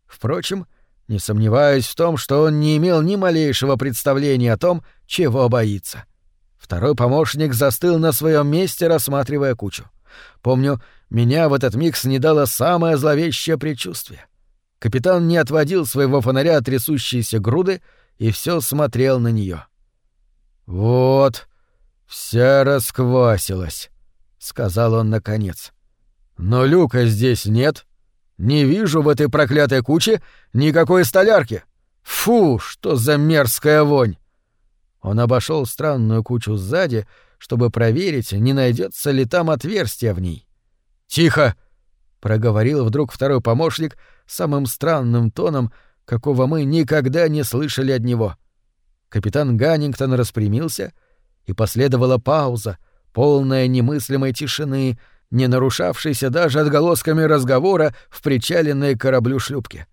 Впрочем, не сомневаюсь в том, что он не имел ни малейшего представления о том, чего боится. Второй помощник застыл на своем месте, рассматривая кучу. Помню, меня в этот миг снедало самое зловещее предчувствие. Капитан не отводил своего фонаря от трясущейся груды и все смотрел на нее. «Вот, вся расквасилась», — сказал он наконец. «Но люка здесь нет. Не вижу в этой проклятой куче никакой столярки. Фу, что за мерзкая вонь!» Он обошел странную кучу сзади, чтобы проверить, не найдется ли там отверстие в ней. «Тихо!» — проговорил вдруг второй помощник самым странным тоном, какого мы никогда не слышали от него. Капитан Ганнингтон распрямился, и последовала пауза, полная немыслимой тишины, не нарушавшийся даже отголосками разговора в причаленной кораблю шлюпке.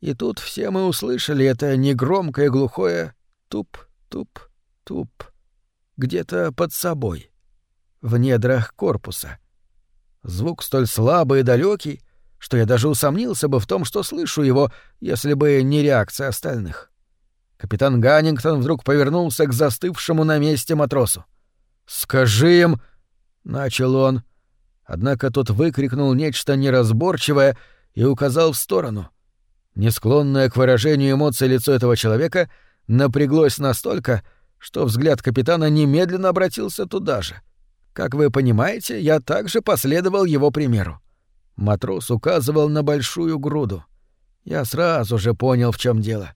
И тут все мы услышали это негромкое глухое туп-туп-туп где-то под собой, в недрах корпуса. Звук столь слабый и далекий, что я даже усомнился бы в том, что слышу его, если бы не реакция остальных. Капитан Ганнингтон вдруг повернулся к застывшему на месте матросу. «Скажи им...» — начал он — Однако тот выкрикнул нечто неразборчивое и указал в сторону. Несклонное к выражению эмоций лицо этого человека напряглось настолько, что взгляд капитана немедленно обратился туда же. Как вы понимаете, я также последовал его примеру. Матрос указывал на большую груду. Я сразу же понял, в чем дело.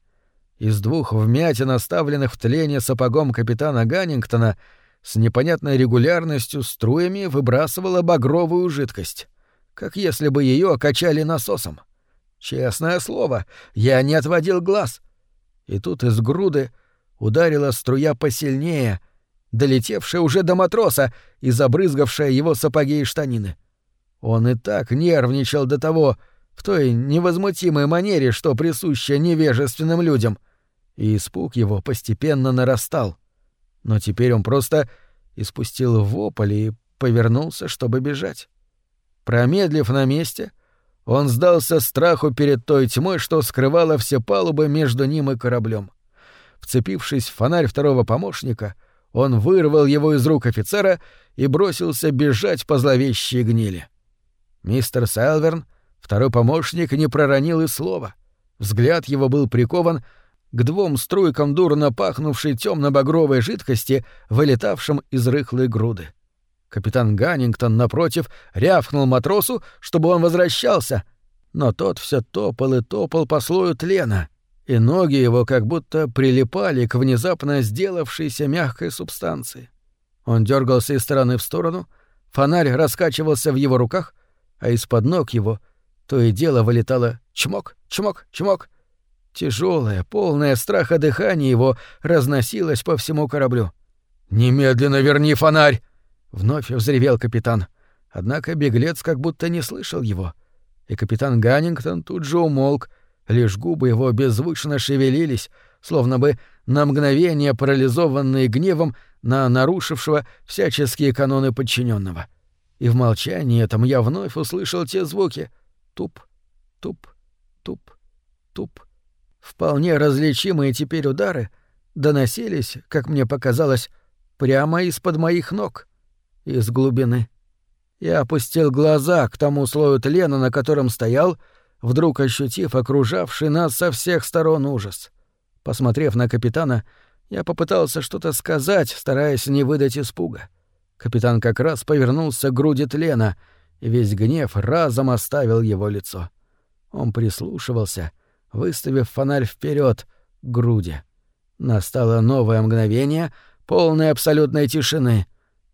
Из двух вмятин, оставленных в тлене сапогом капитана Ганнингтона, с непонятной регулярностью струями выбрасывала багровую жидкость, как если бы ее окачали насосом. Честное слово, я не отводил глаз. И тут из груды ударила струя посильнее, долетевшая уже до матроса и забрызгавшая его сапоги и штанины. Он и так нервничал до того, в той невозмутимой манере, что присуща невежественным людям, и испуг его постепенно нарастал. — но теперь он просто испустил вопль и повернулся, чтобы бежать. Промедлив на месте, он сдался страху перед той тьмой, что скрывала все палубы между ним и кораблем. Вцепившись в фонарь второго помощника, он вырвал его из рук офицера и бросился бежать по зловещей гнили. Мистер Селверн, второй помощник, не проронил и слова. Взгляд его был прикован к двум струйкам дурно пахнувшей темно-багровой жидкости, вылетавшим из рыхлой груды. Капитан Ганнингтон, напротив, рявкнул матросу, чтобы он возвращался, но тот все топал и топал по слою тлена, и ноги его как будто прилипали к внезапно сделавшейся мягкой субстанции. Он дергался из стороны в сторону, фонарь раскачивался в его руках, а из-под ног его то и дело вылетало чмок, чмок, чмок — Тяжелое, полное страха дыхание его разносилось по всему кораблю. «Немедленно верни фонарь!» — вновь взревел капитан. Однако беглец как будто не слышал его. И капитан Ганнингтон тут же умолк, лишь губы его беззвучно шевелились, словно бы на мгновение парализованные гневом на нарушившего всяческие каноны подчиненного. И в молчании этом я вновь услышал те звуки — туп, туп, туп, туп — Вполне различимые теперь удары доносились, как мне показалось, прямо из-под моих ног, из глубины. Я опустил глаза к тому слою тлена, на котором стоял, вдруг ощутив окружавший нас со всех сторон ужас. Посмотрев на капитана, я попытался что-то сказать, стараясь не выдать испуга. Капитан как раз повернулся к груди тлена, и весь гнев разом оставил его лицо. Он прислушивался, выставив фонарь вперед, груди. Настало новое мгновение, полное абсолютной тишины.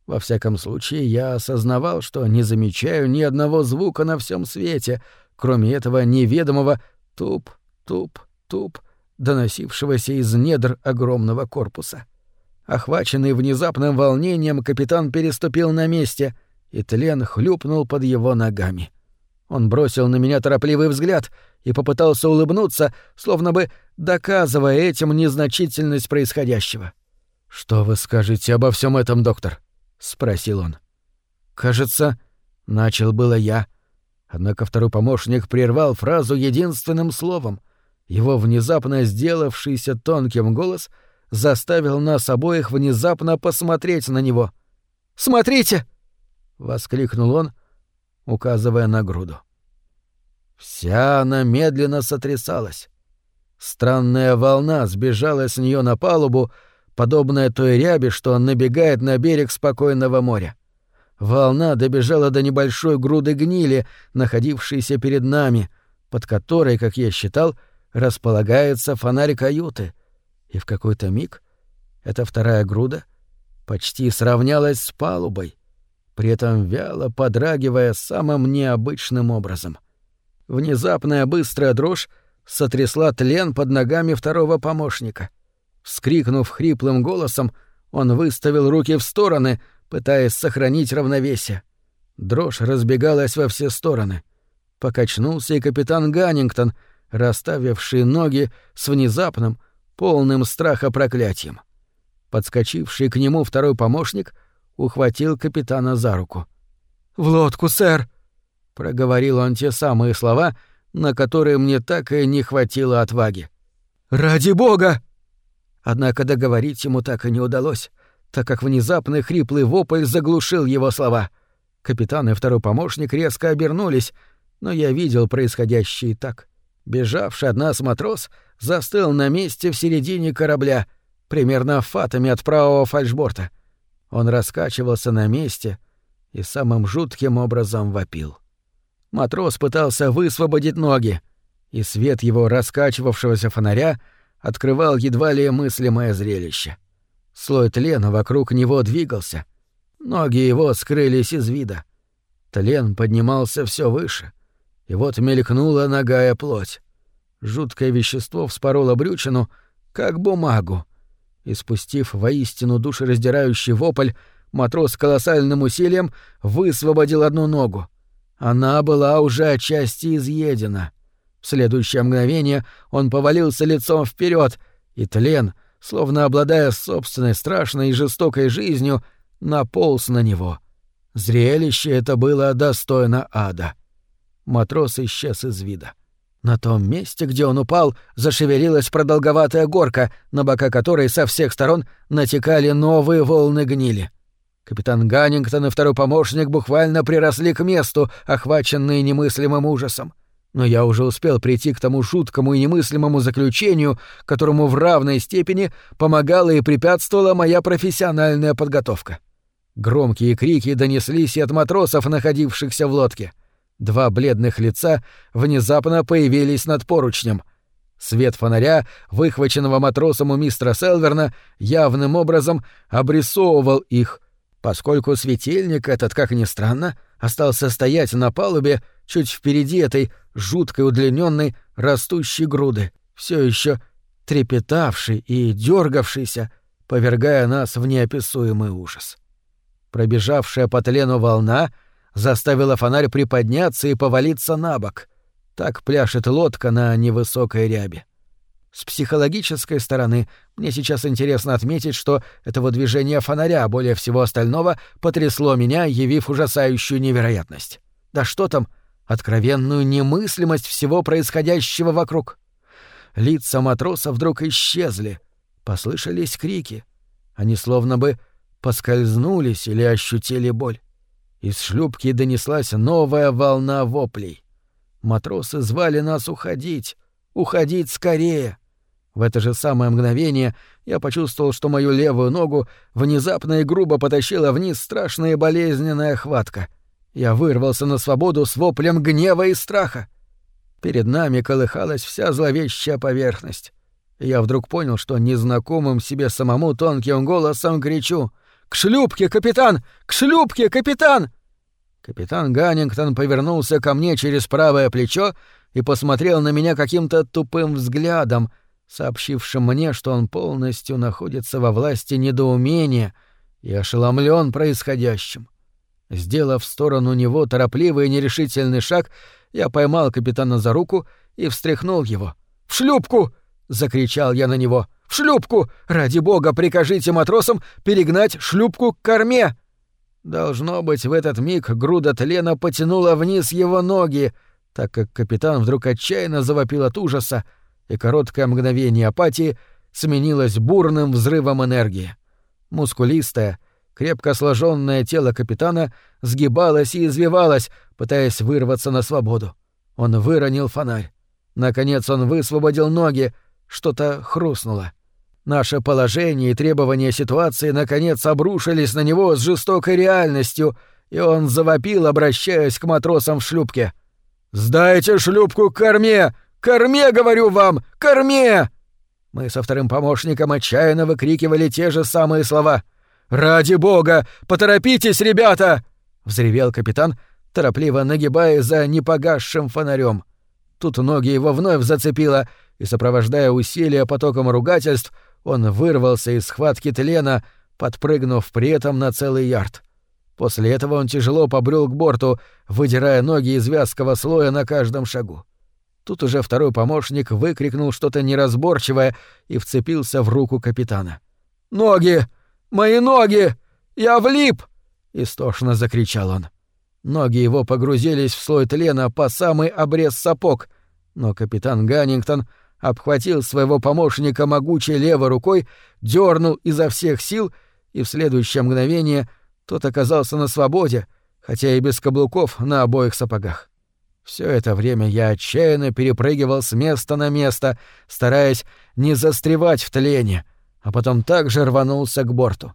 Во всяком случае, я осознавал, что не замечаю ни одного звука на всем свете, кроме этого неведомого туп-туп-туп, доносившегося из недр огромного корпуса. Охваченный внезапным волнением, капитан переступил на месте, и тлен хлюпнул под его ногами. Он бросил на меня торопливый взгляд и попытался улыбнуться, словно бы доказывая этим незначительность происходящего. «Что вы скажете обо всем этом, доктор?» — спросил он. «Кажется, начал было я». Однако второй помощник прервал фразу единственным словом. Его внезапно сделавшийся тонким голос заставил нас обоих внезапно посмотреть на него. «Смотрите!» — воскликнул он, указывая на груду. Вся она медленно сотрясалась. Странная волна сбежала с нее на палубу, подобная той ряби, что набегает на берег спокойного моря. Волна добежала до небольшой груды гнили, находившейся перед нами, под которой, как я считал, располагается фонарь каюты. И в какой-то миг эта вторая груда почти сравнялась с палубой, при этом вяло подрагивая самым необычным образом. Внезапная быстрая дрожь сотрясла тлен под ногами второго помощника. Вскрикнув хриплым голосом, он выставил руки в стороны, пытаясь сохранить равновесие. Дрожь разбегалась во все стороны. Покачнулся и капитан Ганнингтон, расставивший ноги с внезапным, полным страха проклятием. Подскочивший к нему второй помощник ухватил капитана за руку. «В лодку, сэр!» — проговорил он те самые слова, на которые мне так и не хватило отваги. «Ради бога!» Однако договорить ему так и не удалось, так как внезапный хриплый вопль заглушил его слова. Капитан и второй помощник резко обернулись, но я видел происходящее так. Бежавший от нас матрос застыл на месте в середине корабля, примерно фатами от правого фальшборта. Он раскачивался на месте и самым жутким образом вопил. Матрос пытался высвободить ноги, и свет его раскачивавшегося фонаря открывал едва ли мыслимое зрелище. Слой тлена вокруг него двигался. Ноги его скрылись из вида. Тлен поднимался все выше. И вот мелькнула ногая плоть. Жуткое вещество вспороло брючину, как бумагу. И спустив воистину душераздирающий вопль, матрос с колоссальным усилием высвободил одну ногу. Она была уже отчасти изъедена. В следующее мгновение он повалился лицом вперед, и тлен, словно обладая собственной страшной и жестокой жизнью, наполз на него. Зрелище это было достойно ада. Матрос исчез из вида. На том месте, где он упал, зашевелилась продолговатая горка, на бока которой со всех сторон натекали новые волны гнили. Капитан Ганнингтон и второй помощник буквально приросли к месту, охваченные немыслимым ужасом. Но я уже успел прийти к тому жуткому и немыслимому заключению, которому в равной степени помогала и препятствовала моя профессиональная подготовка. Громкие крики донеслись и от матросов, находившихся в лодке. Два бледных лица внезапно появились над поручнем. Свет фонаря, выхваченного матросом у мистера Селверна, явным образом обрисовывал их, поскольку светильник этот, как ни странно, остался стоять на палубе чуть впереди этой жуткой удлиненной растущей груды, все еще трепетавшей и дергавшейся, повергая нас в неописуемый ужас. Пробежавшая по тлену волна заставила фонарь приподняться и повалиться на бок. Так пляшет лодка на невысокой рябе. С психологической стороны мне сейчас интересно отметить, что этого движения фонаря более всего остального потрясло меня, явив ужасающую невероятность. Да что там, откровенную немыслимость всего происходящего вокруг. Лица матроса вдруг исчезли, послышались крики. Они словно бы поскользнулись или ощутили боль. Из шлюпки донеслась новая волна воплей. Матросы звали нас уходить, уходить скорее — в это же самое мгновение я почувствовал, что мою левую ногу внезапно и грубо потащила вниз страшная болезненная хватка. Я вырвался на свободу с воплем гнева и страха. Перед нами колыхалась вся зловещая поверхность. Я вдруг понял, что незнакомым себе самому тонким голосом кричу «К шлюпке, капитан! К шлюпке, капитан!» Капитан Ганнингтон повернулся ко мне через правое плечо и посмотрел на меня каким-то тупым взглядом, сообщившим мне, что он полностью находится во власти недоумения и ошеломлен происходящим. Сделав в сторону него торопливый и нерешительный шаг, я поймал капитана за руку и встряхнул его. «В шлюпку!» — закричал я на него. «В шлюпку! Ради бога, прикажите матросам перегнать шлюпку к корме!» Должно быть, в этот миг груда тлена потянула вниз его ноги, так как капитан вдруг отчаянно завопил от ужаса, и короткое мгновение апатии сменилось бурным взрывом энергии. Мускулистое, крепко сложенное тело капитана сгибалось и извивалось, пытаясь вырваться на свободу. Он выронил фонарь. Наконец он высвободил ноги, что-то хрустнуло. Наше положение и требования ситуации наконец обрушились на него с жестокой реальностью, и он завопил, обращаясь к матросам в шлюпке. «Сдайте шлюпку к корме! Корме, говорю вам! Корме!» Мы со вторым помощником отчаянно выкрикивали те же самые слова. «Ради бога! Поторопитесь, ребята!» — взревел капитан, торопливо нагибаясь за непогасшим фонарем. Тут ноги его вновь зацепило, и, сопровождая усилия потоком ругательств, он вырвался из схватки тлена, подпрыгнув при этом на целый ярд. После этого он тяжело побрел к борту, выдирая ноги из вязкого слоя на каждом шагу. Тут уже второй помощник выкрикнул что-то неразборчивое и вцепился в руку капитана. «Ноги! Мои ноги! Я влип!» — истошно закричал он. Ноги его погрузились в слой тлена по самый обрез сапог, но капитан Ганнингтон обхватил своего помощника могучей левой рукой, дернул изо всех сил, и в следующее мгновение тот оказался на свободе, хотя и без каблуков на обоих сапогах. Все это время я отчаянно перепрыгивал с места на место, стараясь не застревать в тлене, а потом также рванулся к борту.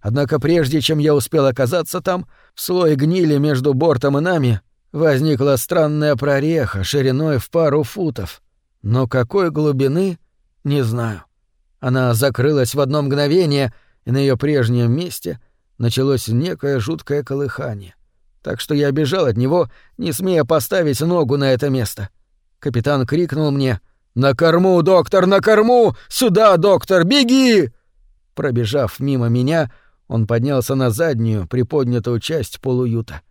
Однако прежде чем я успел оказаться там, в слое гнили между бортом и нами возникла странная прореха шириной в пару футов, но какой глубины — не знаю. Она закрылась в одно мгновение, и на ее прежнем месте началось некое жуткое колыхание. Так что я бежал от него, не смея поставить ногу на это место. Капитан крикнул мне «На корму, доктор, на корму! Сюда, доктор, беги!» Пробежав мимо меня, он поднялся на заднюю, приподнятую часть полуюта.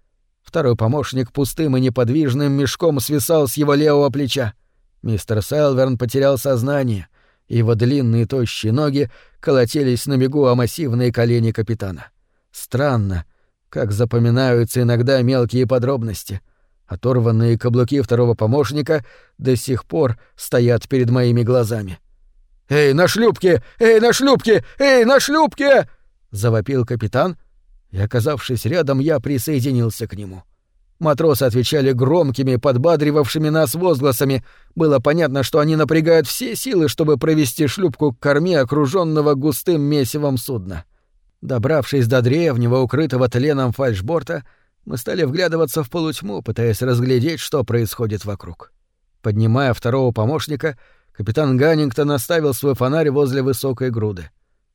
Второй помощник пустым и неподвижным мешком свисал с его левого плеча. Мистер Селверн потерял сознание, его длинные тощие ноги колотились на бегу о массивные колени капитана. Странно, как запоминаются иногда мелкие подробности. Оторванные каблуки второго помощника до сих пор стоят перед моими глазами. «Эй, на шлюпке! Эй, на шлюпке! Эй, на шлюпке!» — завопил капитан, и, оказавшись рядом, я присоединился к нему. — Матросы отвечали громкими, подбадривавшими нас возгласами. Было понятно, что они напрягают все силы, чтобы провести шлюпку к корме, окруженного густым месивом судна. Добравшись до древнего, укрытого тленом фальшборта, мы стали вглядываться в полутьму, пытаясь разглядеть, что происходит вокруг. Поднимая второго помощника, капитан Ганнингтон оставил свой фонарь возле высокой груды.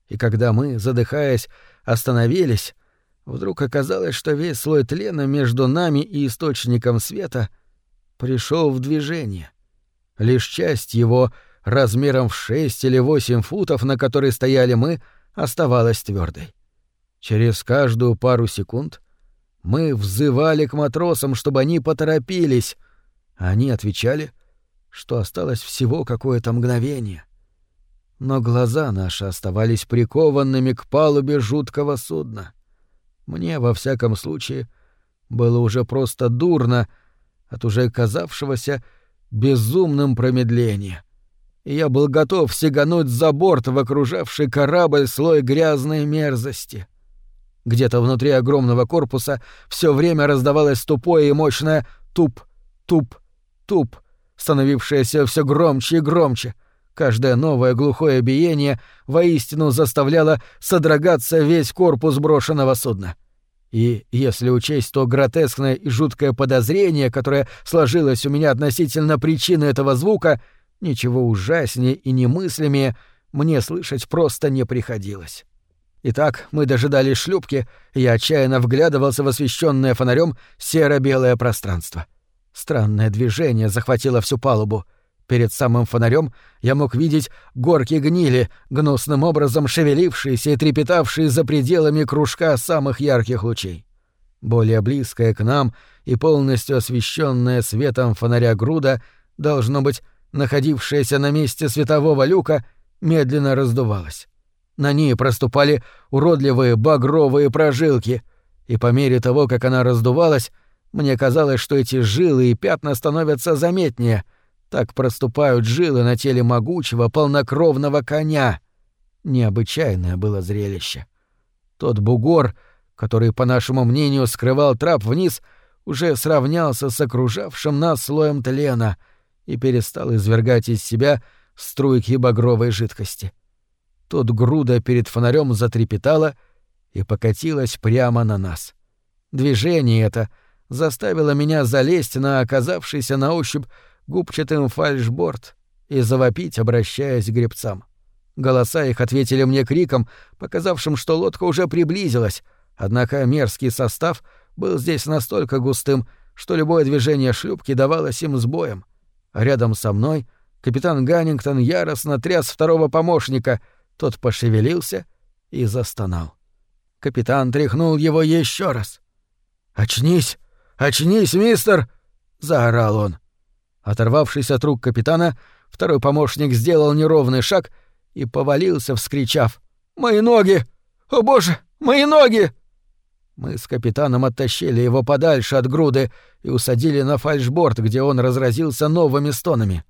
И когда мы, задыхаясь, остановились, Вдруг оказалось, что весь слой тлена между нами и источником света пришел в движение. Лишь часть его, размером в шесть или восемь футов, на которой стояли мы, оставалась твердой. Через каждую пару секунд мы взывали к матросам, чтобы они поторопились, они отвечали, что осталось всего какое-то мгновение. Но глаза наши оставались прикованными к палубе жуткого судна. Мне, во всяком случае, было уже просто дурно от уже казавшегося безумным промедления. И я был готов сигануть за борт в окружавший корабль слой грязной мерзости. Где-то внутри огромного корпуса все время раздавалось тупое и мощное «туп, туп, туп», становившееся все громче и громче. Каждое новое глухое биение воистину заставляло содрогаться весь корпус брошенного судна. И если учесть то гротескное и жуткое подозрение, которое сложилось у меня относительно причины этого звука, Ничего ужаснее и немыслимее мне слышать просто не приходилось. Итак, мы дожидались шлюпки, и я отчаянно вглядывался в освещенное фонарем серо-белое пространство. Странное движение захватило всю палубу. Перед самым фонарем я мог видеть горки гнили, гнусным образом шевелившиеся и трепетавшие за пределами кружка самых ярких лучей. Более близкая к нам и полностью освещенная светом фонаря груда, должно быть, находившаяся на месте светового люка, медленно раздувалась. На ней проступали уродливые багровые прожилки, и по мере того, как она раздувалась, мне казалось, что эти жилы и пятна становятся заметнее. Так проступают жилы на теле могучего, полнокровного коня. Необычайное было зрелище. Тот бугор, который, по нашему мнению, скрывал трап вниз, уже сравнялся с окружавшим нас слоем тлена и перестал извергать из себя струйки багровой жидкости. Тут груда перед фонарем затрепетала и покатилась прямо на нас. Движение это заставило меня залезть на оказавшийся на ощупь губчатым фальшборд и завопить, обращаясь к гребцам. Голоса их ответили мне криком, показавшим, что лодка уже приблизилась, однако мерзкий состав был здесь настолько густым, что любое движение шлюпки давалось им с боем. рядом со мной капитан Ганнингтон яростно тряс второго помощника — тот пошевелился и застонал. Капитан тряхнул его еще раз. «Очнись! Очнись, мистер!» — заорал он. Оторвавшись от рук капитана, второй помощник сделал неровный шаг и повалился, вскричав. «Мои ноги! О боже, мои ноги!» Мы с капитаном оттащили его подальше от груды и усадили на фальшборд, где он разразился новыми стонами.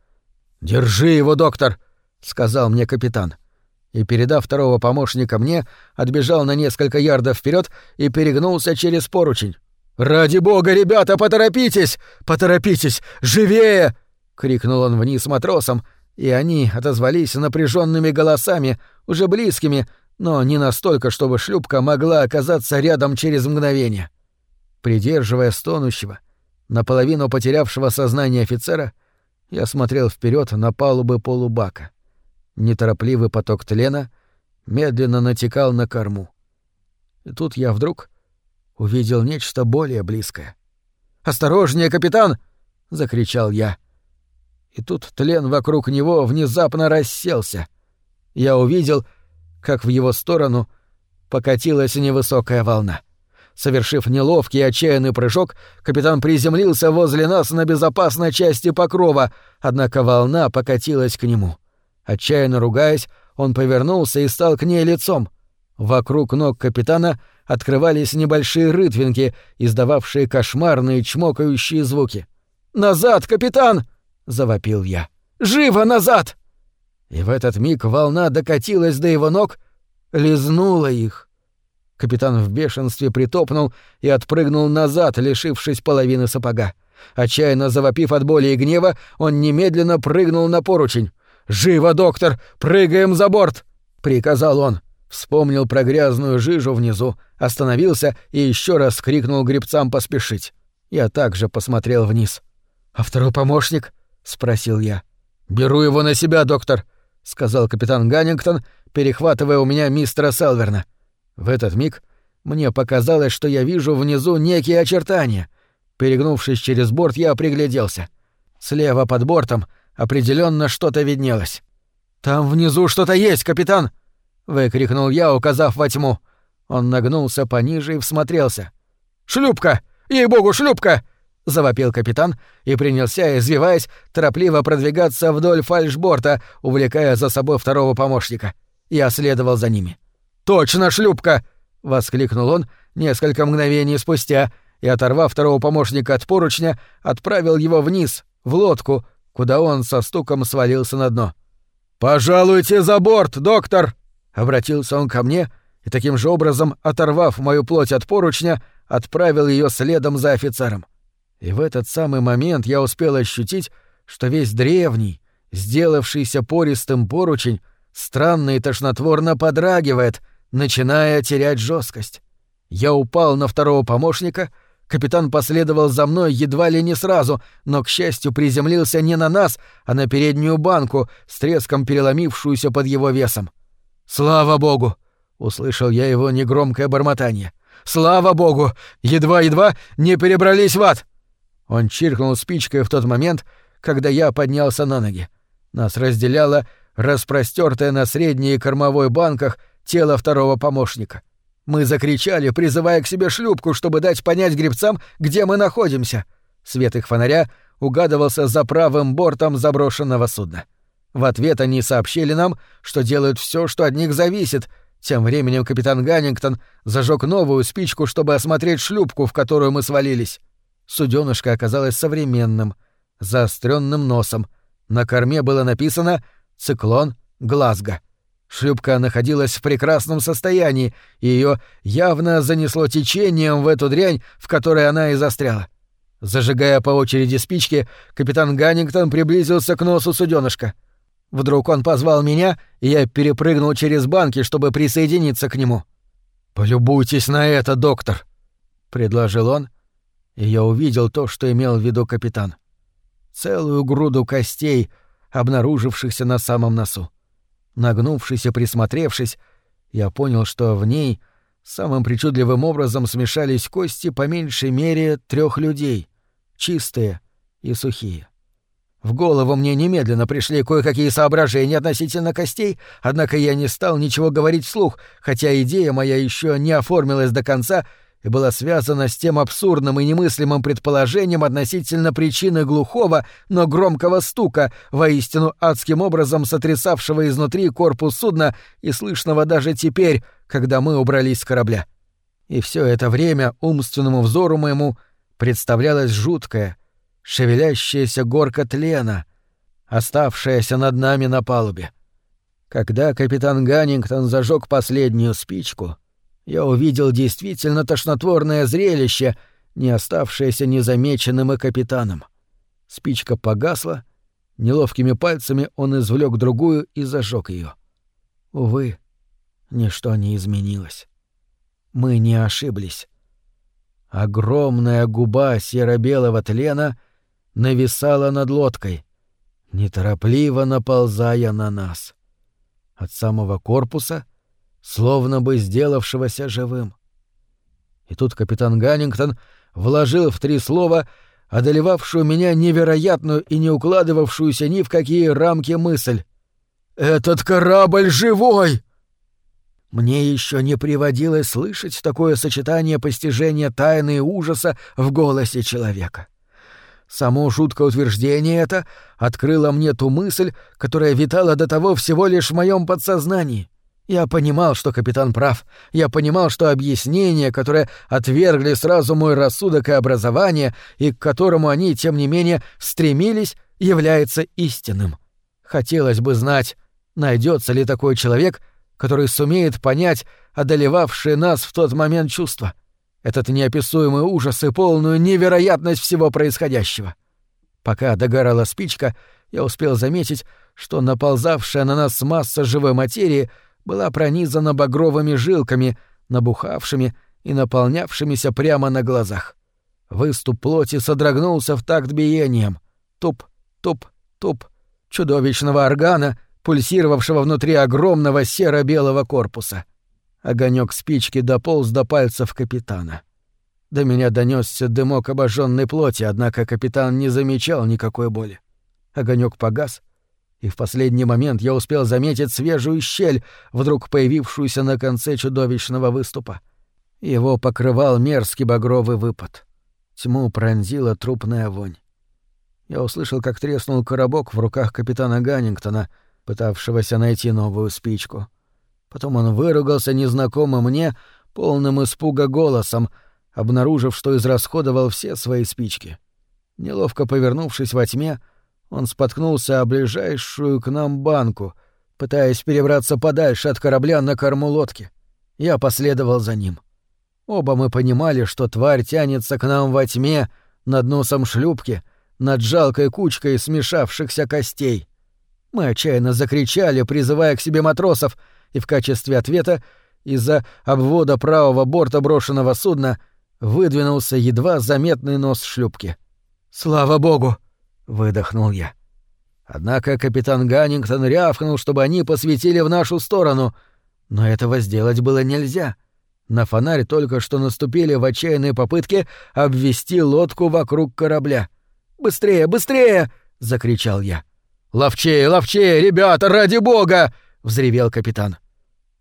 «Держи его, доктор!» — сказал мне капитан. — и, передав второго помощника мне, отбежал на несколько ярдов вперед и перегнулся через поручень. «Ради бога, ребята, поторопитесь! Поторопитесь! Живее!» — крикнул он вниз матросам, и они отозвались напряженными голосами, уже близкими, но не настолько, чтобы шлюпка могла оказаться рядом через мгновение. Придерживая стонущего, наполовину потерявшего сознание офицера, я смотрел вперед на палубы полубака — Неторопливый поток тлена медленно натекал на корму. И тут я вдруг увидел нечто более близкое. «Осторожнее, капитан!» — закричал я. И тут тлен вокруг него внезапно расселся. Я увидел, как в его сторону покатилась невысокая волна. Совершив неловкий отчаянный прыжок, капитан приземлился возле нас на безопасной части покрова, однако волна покатилась к нему — Отчаянно ругаясь, он повернулся и стал к ней лицом. Вокруг ног капитана открывались небольшие рытвинки, издававшие кошмарные чмокающие звуки. «Назад, капитан!» — завопил я. «Живо назад!» И в этот миг волна докатилась до его ног, лизнула их. Капитан в бешенстве притопнул и отпрыгнул назад, лишившись половины сапога. Отчаянно завопив от боли и гнева, он немедленно прыгнул на поручень. «Живо, доктор! Прыгаем за борт!» — приказал он. Вспомнил про грязную жижу внизу, остановился и еще раз крикнул гребцам поспешить. Я также посмотрел вниз. «А второй помощник?» — спросил я. «Беру его на себя, доктор», — сказал капитан Ганнингтон, перехватывая у меня мистера Селверна. В этот миг мне показалось, что я вижу внизу некие очертания. Перегнувшись через борт, я пригляделся. Слева под бортом — определенно что-то виднелось. «Там внизу что-то есть, капитан!» — выкрикнул я, указав во тьму. Он нагнулся пониже и всмотрелся. «Шлюпка! Ей-богу, шлюпка!» — завопил капитан и принялся, извиваясь, торопливо продвигаться вдоль фальшборта, увлекая за собой второго помощника. Я следовал за ними. «Точно шлюпка!» — воскликнул он несколько мгновений спустя и, оторвав второго помощника от поручня, отправил его вниз, в лодку, куда он со стуком свалился на дно. «Пожалуйте за борт, доктор!» — обратился он ко мне и таким же образом, оторвав мою плоть от поручня, отправил ее следом за офицером. И в этот самый момент я успел ощутить, что весь древний, сделавшийся пористым поручень, странно и тошнотворно подрагивает, начиная терять жесткость. Я упал на второго помощника, Капитан последовал за мной едва ли не сразу, но, к счастью, приземлился не на нас, а на переднюю банку, с треском переломившуюся под его весом. «Слава богу!» — услышал я его негромкое бормотание. «Слава богу! Едва-едва не перебрались в ад!» Он чиркнул спичкой в тот момент, когда я поднялся на ноги. Нас разделяло распростертое на средней кормовой банках тело второго помощника. Мы закричали, призывая к себе шлюпку, чтобы дать понять гребцам, где мы находимся. Свет их фонаря угадывался за правым бортом заброшенного судна. В ответ они сообщили нам, что делают все, что от них зависит. Тем временем капитан Ганнингтон зажег новую спичку, чтобы осмотреть шлюпку, в которую мы свалились. Суденышко оказалось современным, заостренным носом. На корме было написано «Циклон Глазго». Шлюпка находилась в прекрасном состоянии, и ее явно занесло течением в эту дрянь, в которой она и застряла. Зажигая по очереди спички, капитан Ганнингтон приблизился к носу суденышка. Вдруг он позвал меня, и я перепрыгнул через банки, чтобы присоединиться к нему. «Полюбуйтесь на это, доктор!» — предложил он, и я увидел то, что имел в виду капитан. Целую груду костей, обнаружившихся на самом носу. Нагнувшись и присмотревшись, я понял, что в ней самым причудливым образом смешались кости по меньшей мере трех людей, чистые и сухие. В голову мне немедленно пришли кое-какие соображения относительно костей, однако я не стал ничего говорить вслух, хотя идея моя еще не оформилась до конца и была связана с тем абсурдным и немыслимым предположением относительно причины глухого, но громкого стука, воистину адским образом сотрясавшего изнутри корпус судна и слышного даже теперь, когда мы убрались с корабля. И все это время умственному взору моему представлялась жуткая, шевелящаяся горка тлена, оставшаяся над нами на палубе. Когда капитан Ганнингтон зажег последнюю спичку — я увидел действительно тошнотворное зрелище, не оставшееся незамеченным и капитаном. Спичка погасла, неловкими пальцами он извлек другую и зажег ее. Увы, ничто не изменилось. Мы не ошиблись. Огромная губа серо-белого тлена нависала над лодкой, неторопливо наползая на нас. От самого корпуса — словно бы сделавшегося живым. И тут капитан Ганнингтон вложил в три слова одолевавшую меня невероятную и не укладывавшуюся ни в какие рамки мысль. «Этот корабль живой!» Мне еще не приводилось слышать такое сочетание постижения тайны и ужаса в голосе человека. Само жуткое утверждение это открыло мне ту мысль, которая витала до того всего лишь в моем подсознании — я понимал, что капитан прав. Я понимал, что объяснение, которое отвергли сразу мой рассудок и образование, и к которому они, тем не менее, стремились, является истинным. Хотелось бы знать, найдется ли такой человек, который сумеет понять одолевавшие нас в тот момент чувства, этот неописуемый ужас и полную невероятность всего происходящего. Пока догорала спичка, я успел заметить, что наползавшая на нас масса живой материи — была пронизана багровыми жилками, набухавшими и наполнявшимися прямо на глазах. Выступ плоти содрогнулся в такт биением. Туп, туп, туп. Чудовищного органа, пульсировавшего внутри огромного серо-белого корпуса. Огонек спички дополз до пальцев капитана. До меня донесся дымок обожженной плоти, однако капитан не замечал никакой боли. Огонек погас, и в последний момент я успел заметить свежую щель, вдруг появившуюся на конце чудовищного выступа. Его покрывал мерзкий багровый выпад. Тьму пронзила трупная вонь. Я услышал, как треснул коробок в руках капитана Ганнингтона, пытавшегося найти новую спичку. Потом он выругался незнакомым мне, полным испуга голосом, обнаружив, что израсходовал все свои спички. Неловко повернувшись во тьме, он споткнулся о ближайшую к нам банку, пытаясь перебраться подальше от корабля на корму лодки. Я последовал за ним. Оба мы понимали, что тварь тянется к нам во тьме, над носом шлюпки, над жалкой кучкой смешавшихся костей. Мы отчаянно закричали, призывая к себе матросов, и в качестве ответа из-за обвода правого борта брошенного судна выдвинулся едва заметный нос шлюпки. «Слава богу!» — выдохнул я. Однако капитан Ганнингтон рявкнул, чтобы они посветили в нашу сторону, но этого сделать было нельзя. На фонарь только что наступили в отчаянной попытке обвести лодку вокруг корабля. «Быстрее, быстрее!» — закричал я. «Ловчее, ловчее, ребята, ради бога!» — взревел капитан.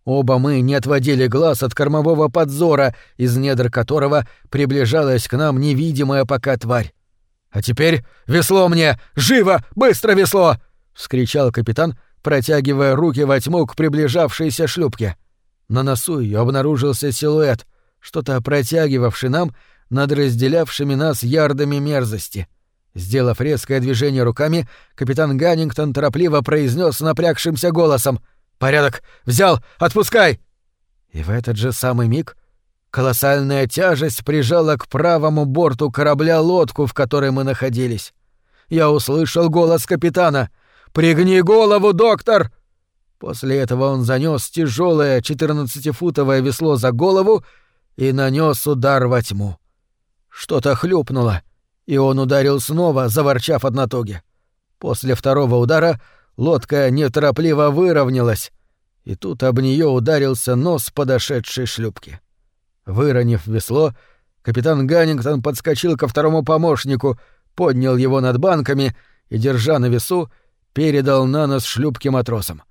Оба мы не отводили глаз от кормового подзора, из недр которого приближалась к нам невидимая пока тварь. «А теперь весло мне! Живо! Быстро весло!» — вскричал капитан, протягивая руки во тьму к приближавшейся шлюпке. На носу ее обнаружился силуэт, что-то протягивавший нам над разделявшими нас ярдами мерзости. Сделав резкое движение руками, капитан Ганнингтон торопливо произнес напрягшимся голосом «Порядок! Взял! Отпускай!» И в этот же самый миг Колоссальная тяжесть прижала к правому борту корабля лодку, в которой мы находились. Я услышал голос капитана. «Пригни голову, доктор!» После этого он занес тяжелое четырнадцатифутовое весло за голову и нанес удар во тьму. Что-то хлюпнуло, и он ударил снова, заворчав от натуги. После второго удара лодка неторопливо выровнялась, и тут об нее ударился нос подошедшей шлюпки. Выронив весло, капитан Ганнингтон подскочил ко второму помощнику, поднял его над банками и, держа на весу, передал на нос шлюпки матросам.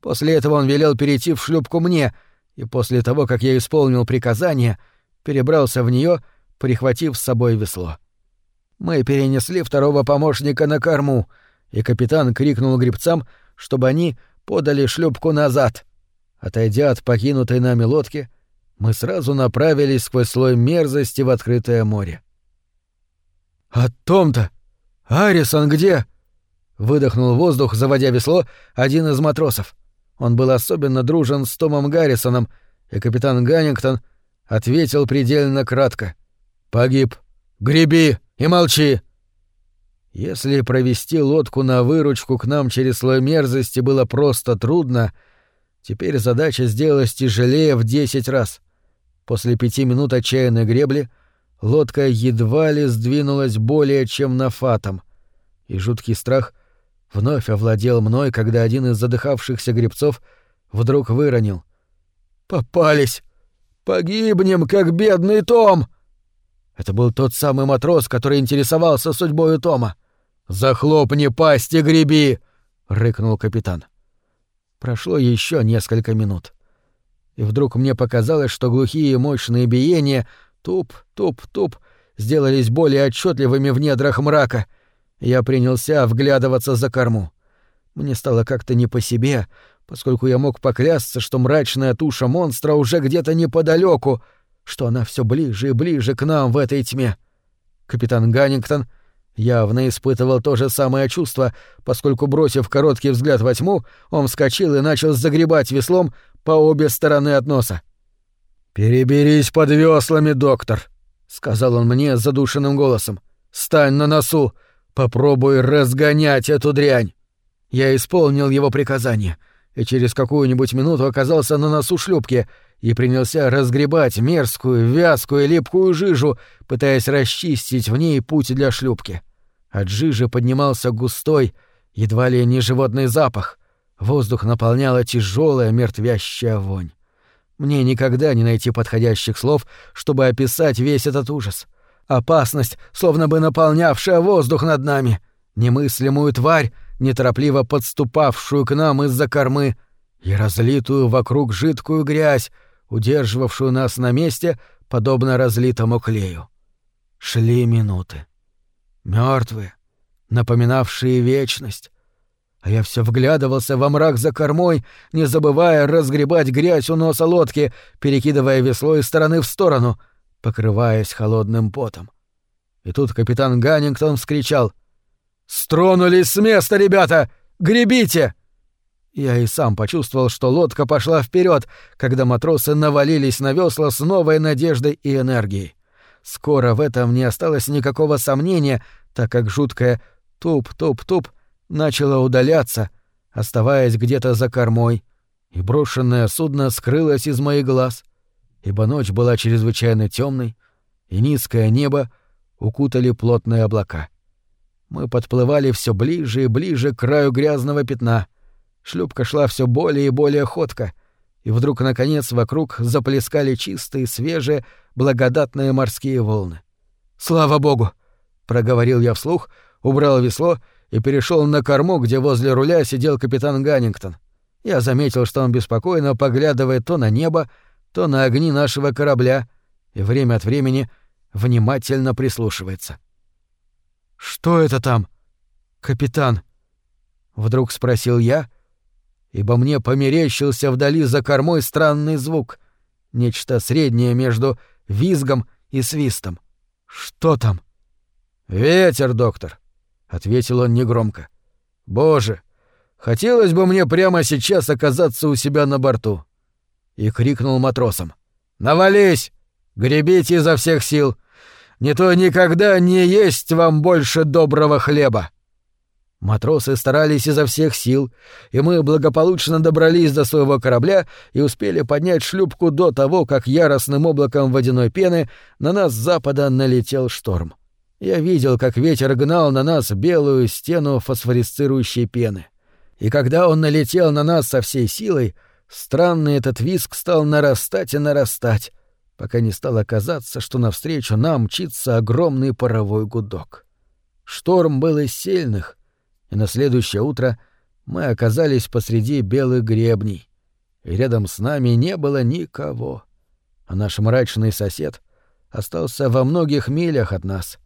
После этого он велел перейти в шлюпку мне, и после того, как я исполнил приказание, перебрался в нее, прихватив с собой весло. Мы перенесли второго помощника на корму, и капитан крикнул гребцам, чтобы они подали шлюпку назад. Отойдя от покинутой нами лодки, мы сразу направились сквозь слой мерзости в открытое море. «А Том-то? Арисон где?» Выдохнул воздух, заводя весло, один из матросов. Он был особенно дружен с Томом Гаррисоном, и капитан Ганнингтон ответил предельно кратко. «Погиб. Греби и молчи!» Если провести лодку на выручку к нам через слой мерзости было просто трудно, теперь задача сделалась тяжелее в десять раз. После пяти минут отчаянной гребли лодка едва ли сдвинулась более чем на фатом, и жуткий страх вновь овладел мной, когда один из задыхавшихся гребцов вдруг выронил. «Попались! Погибнем, как бедный Том!» Это был тот самый матрос, который интересовался судьбой Тома. «Захлопни пасть и греби!» — рыкнул капитан. Прошло еще несколько минут и вдруг мне показалось, что глухие мощные биения туп, туп, туп сделались более отчетливыми в недрах мрака. Я принялся вглядываться за корму. Мне стало как-то не по себе, поскольку я мог поклясться, что мрачная туша монстра уже где-то неподалеку, что она все ближе и ближе к нам в этой тьме. Капитан Ганнингтон явно испытывал то же самое чувство, поскольку, бросив короткий взгляд во тьму, он вскочил и начал загребать веслом, по обе стороны от носа. «Переберись под веслами, доктор», — сказал он мне задушенным голосом. «Стань на носу, попробуй разгонять эту дрянь». Я исполнил его приказание и через какую-нибудь минуту оказался на носу шлюпки и принялся разгребать мерзкую, вязкую, липкую жижу, пытаясь расчистить в ней путь для шлюпки. От жижи поднимался густой, едва ли не животный запах. Воздух наполняла тяжелая мертвящая вонь. Мне никогда не найти подходящих слов, чтобы описать весь этот ужас. Опасность, словно бы наполнявшая воздух над нами. Немыслимую тварь, неторопливо подступавшую к нам из-за кормы, и разлитую вокруг жидкую грязь, удерживавшую нас на месте, подобно разлитому клею. Шли минуты. Мертвые, напоминавшие вечность, а я все вглядывался во мрак за кормой, не забывая разгребать грязь у носа лодки, перекидывая весло из стороны в сторону, покрываясь холодным потом. И тут капитан Ганнингтон вскричал «Стронулись с места, ребята! Гребите!» Я и сам почувствовал, что лодка пошла вперед, когда матросы навалились на весла с новой надеждой и энергией. Скоро в этом не осталось никакого сомнения, так как жуткое «туп-туп-туп» начало удаляться, оставаясь где-то за кормой, и брошенное судно скрылось из моих глаз, ибо ночь была чрезвычайно темной, и низкое небо укутали плотные облака. Мы подплывали все ближе и ближе к краю грязного пятна. Шлюпка шла все более и более ходко, и вдруг, наконец, вокруг заплескали чистые, свежие, благодатные морские волны. «Слава богу!» — проговорил я вслух, убрал весло и перешел на корму, где возле руля сидел капитан Ганнингтон. Я заметил, что он беспокойно поглядывает то на небо, то на огни нашего корабля и время от времени внимательно прислушивается. «Что это там, капитан?» — вдруг спросил я, ибо мне померещился вдали за кормой странный звук, нечто среднее между визгом и свистом. «Что там?» «Ветер, доктор», — ответил он негромко. «Боже, хотелось бы мне прямо сейчас оказаться у себя на борту». И крикнул матросам. «Навались! Гребите изо всех сил! Не то никогда не есть вам больше доброго хлеба!» Матросы старались изо всех сил, и мы благополучно добрались до своего корабля и успели поднять шлюпку до того, как яростным облаком водяной пены на нас с запада налетел шторм. Я видел, как ветер гнал на нас белую стену фосфорисцирующей пены. И когда он налетел на нас со всей силой, странный этот виск стал нарастать и нарастать, пока не стало казаться, что навстречу нам мчится огромный паровой гудок. Шторм был из сильных, и на следующее утро мы оказались посреди белых гребней, и рядом с нами не было никого. А наш мрачный сосед остался во многих милях от нас,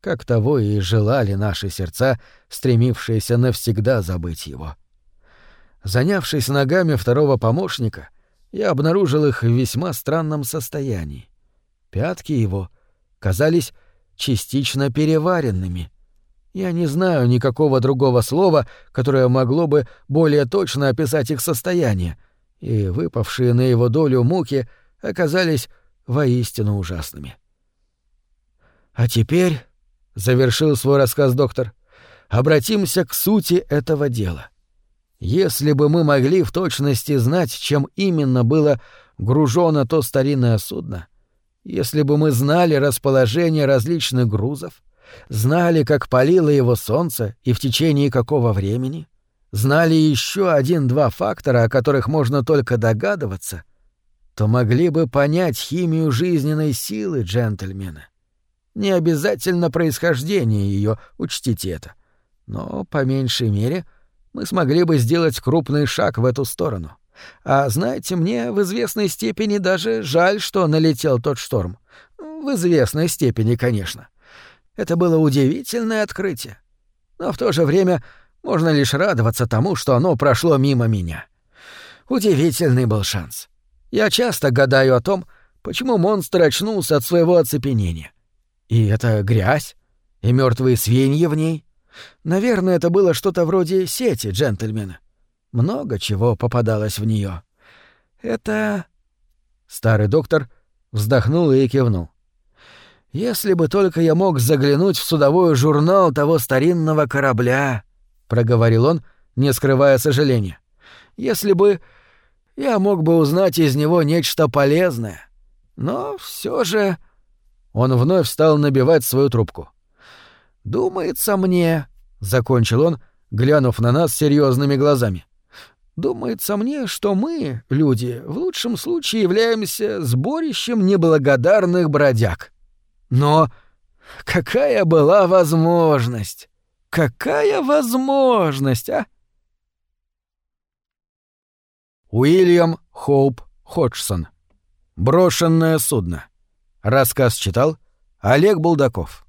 как того и желали наши сердца, стремившиеся навсегда забыть его. Занявшись ногами второго помощника, я обнаружил их в весьма странном состоянии. Пятки его казались частично переваренными — я не знаю никакого другого слова, которое могло бы более точно описать их состояние, и выпавшие на его долю муки оказались воистину ужасными. А теперь, — завершил свой рассказ доктор, — обратимся к сути этого дела. Если бы мы могли в точности знать, чем именно было гружено то старинное судно, если бы мы знали расположение различных грузов, знали, как палило его солнце и в течение какого времени, знали еще один-два фактора, о которых можно только догадываться, то могли бы понять химию жизненной силы джентльмена. Не обязательно происхождение ее, учтите это. Но, по меньшей мере, мы смогли бы сделать крупный шаг в эту сторону. А знаете, мне в известной степени даже жаль, что налетел тот шторм. В известной степени, конечно. — это было удивительное открытие. Но в то же время можно лишь радоваться тому, что оно прошло мимо меня. Удивительный был шанс. Я часто гадаю о том, почему монстр очнулся от своего оцепенения. И это грязь, и мертвые свиньи в ней. Наверное, это было что-то вроде сети джентльмена. Много чего попадалось в нее. Это... Старый доктор вздохнул и кивнул. «Если бы только я мог заглянуть в судовой журнал того старинного корабля», — проговорил он, не скрывая сожаления. «Если бы я мог бы узнать из него нечто полезное. Но все же...» Он вновь стал набивать свою трубку. «Думается мне», — закончил он, глянув на нас серьезными глазами, «думается мне, что мы, люди, в лучшем случае являемся сборищем неблагодарных бродяг». Но какая была возможность? Какая возможность, а? Уильям Хоуп Ходжсон. Брошенное судно. Рассказ читал Олег Булдаков.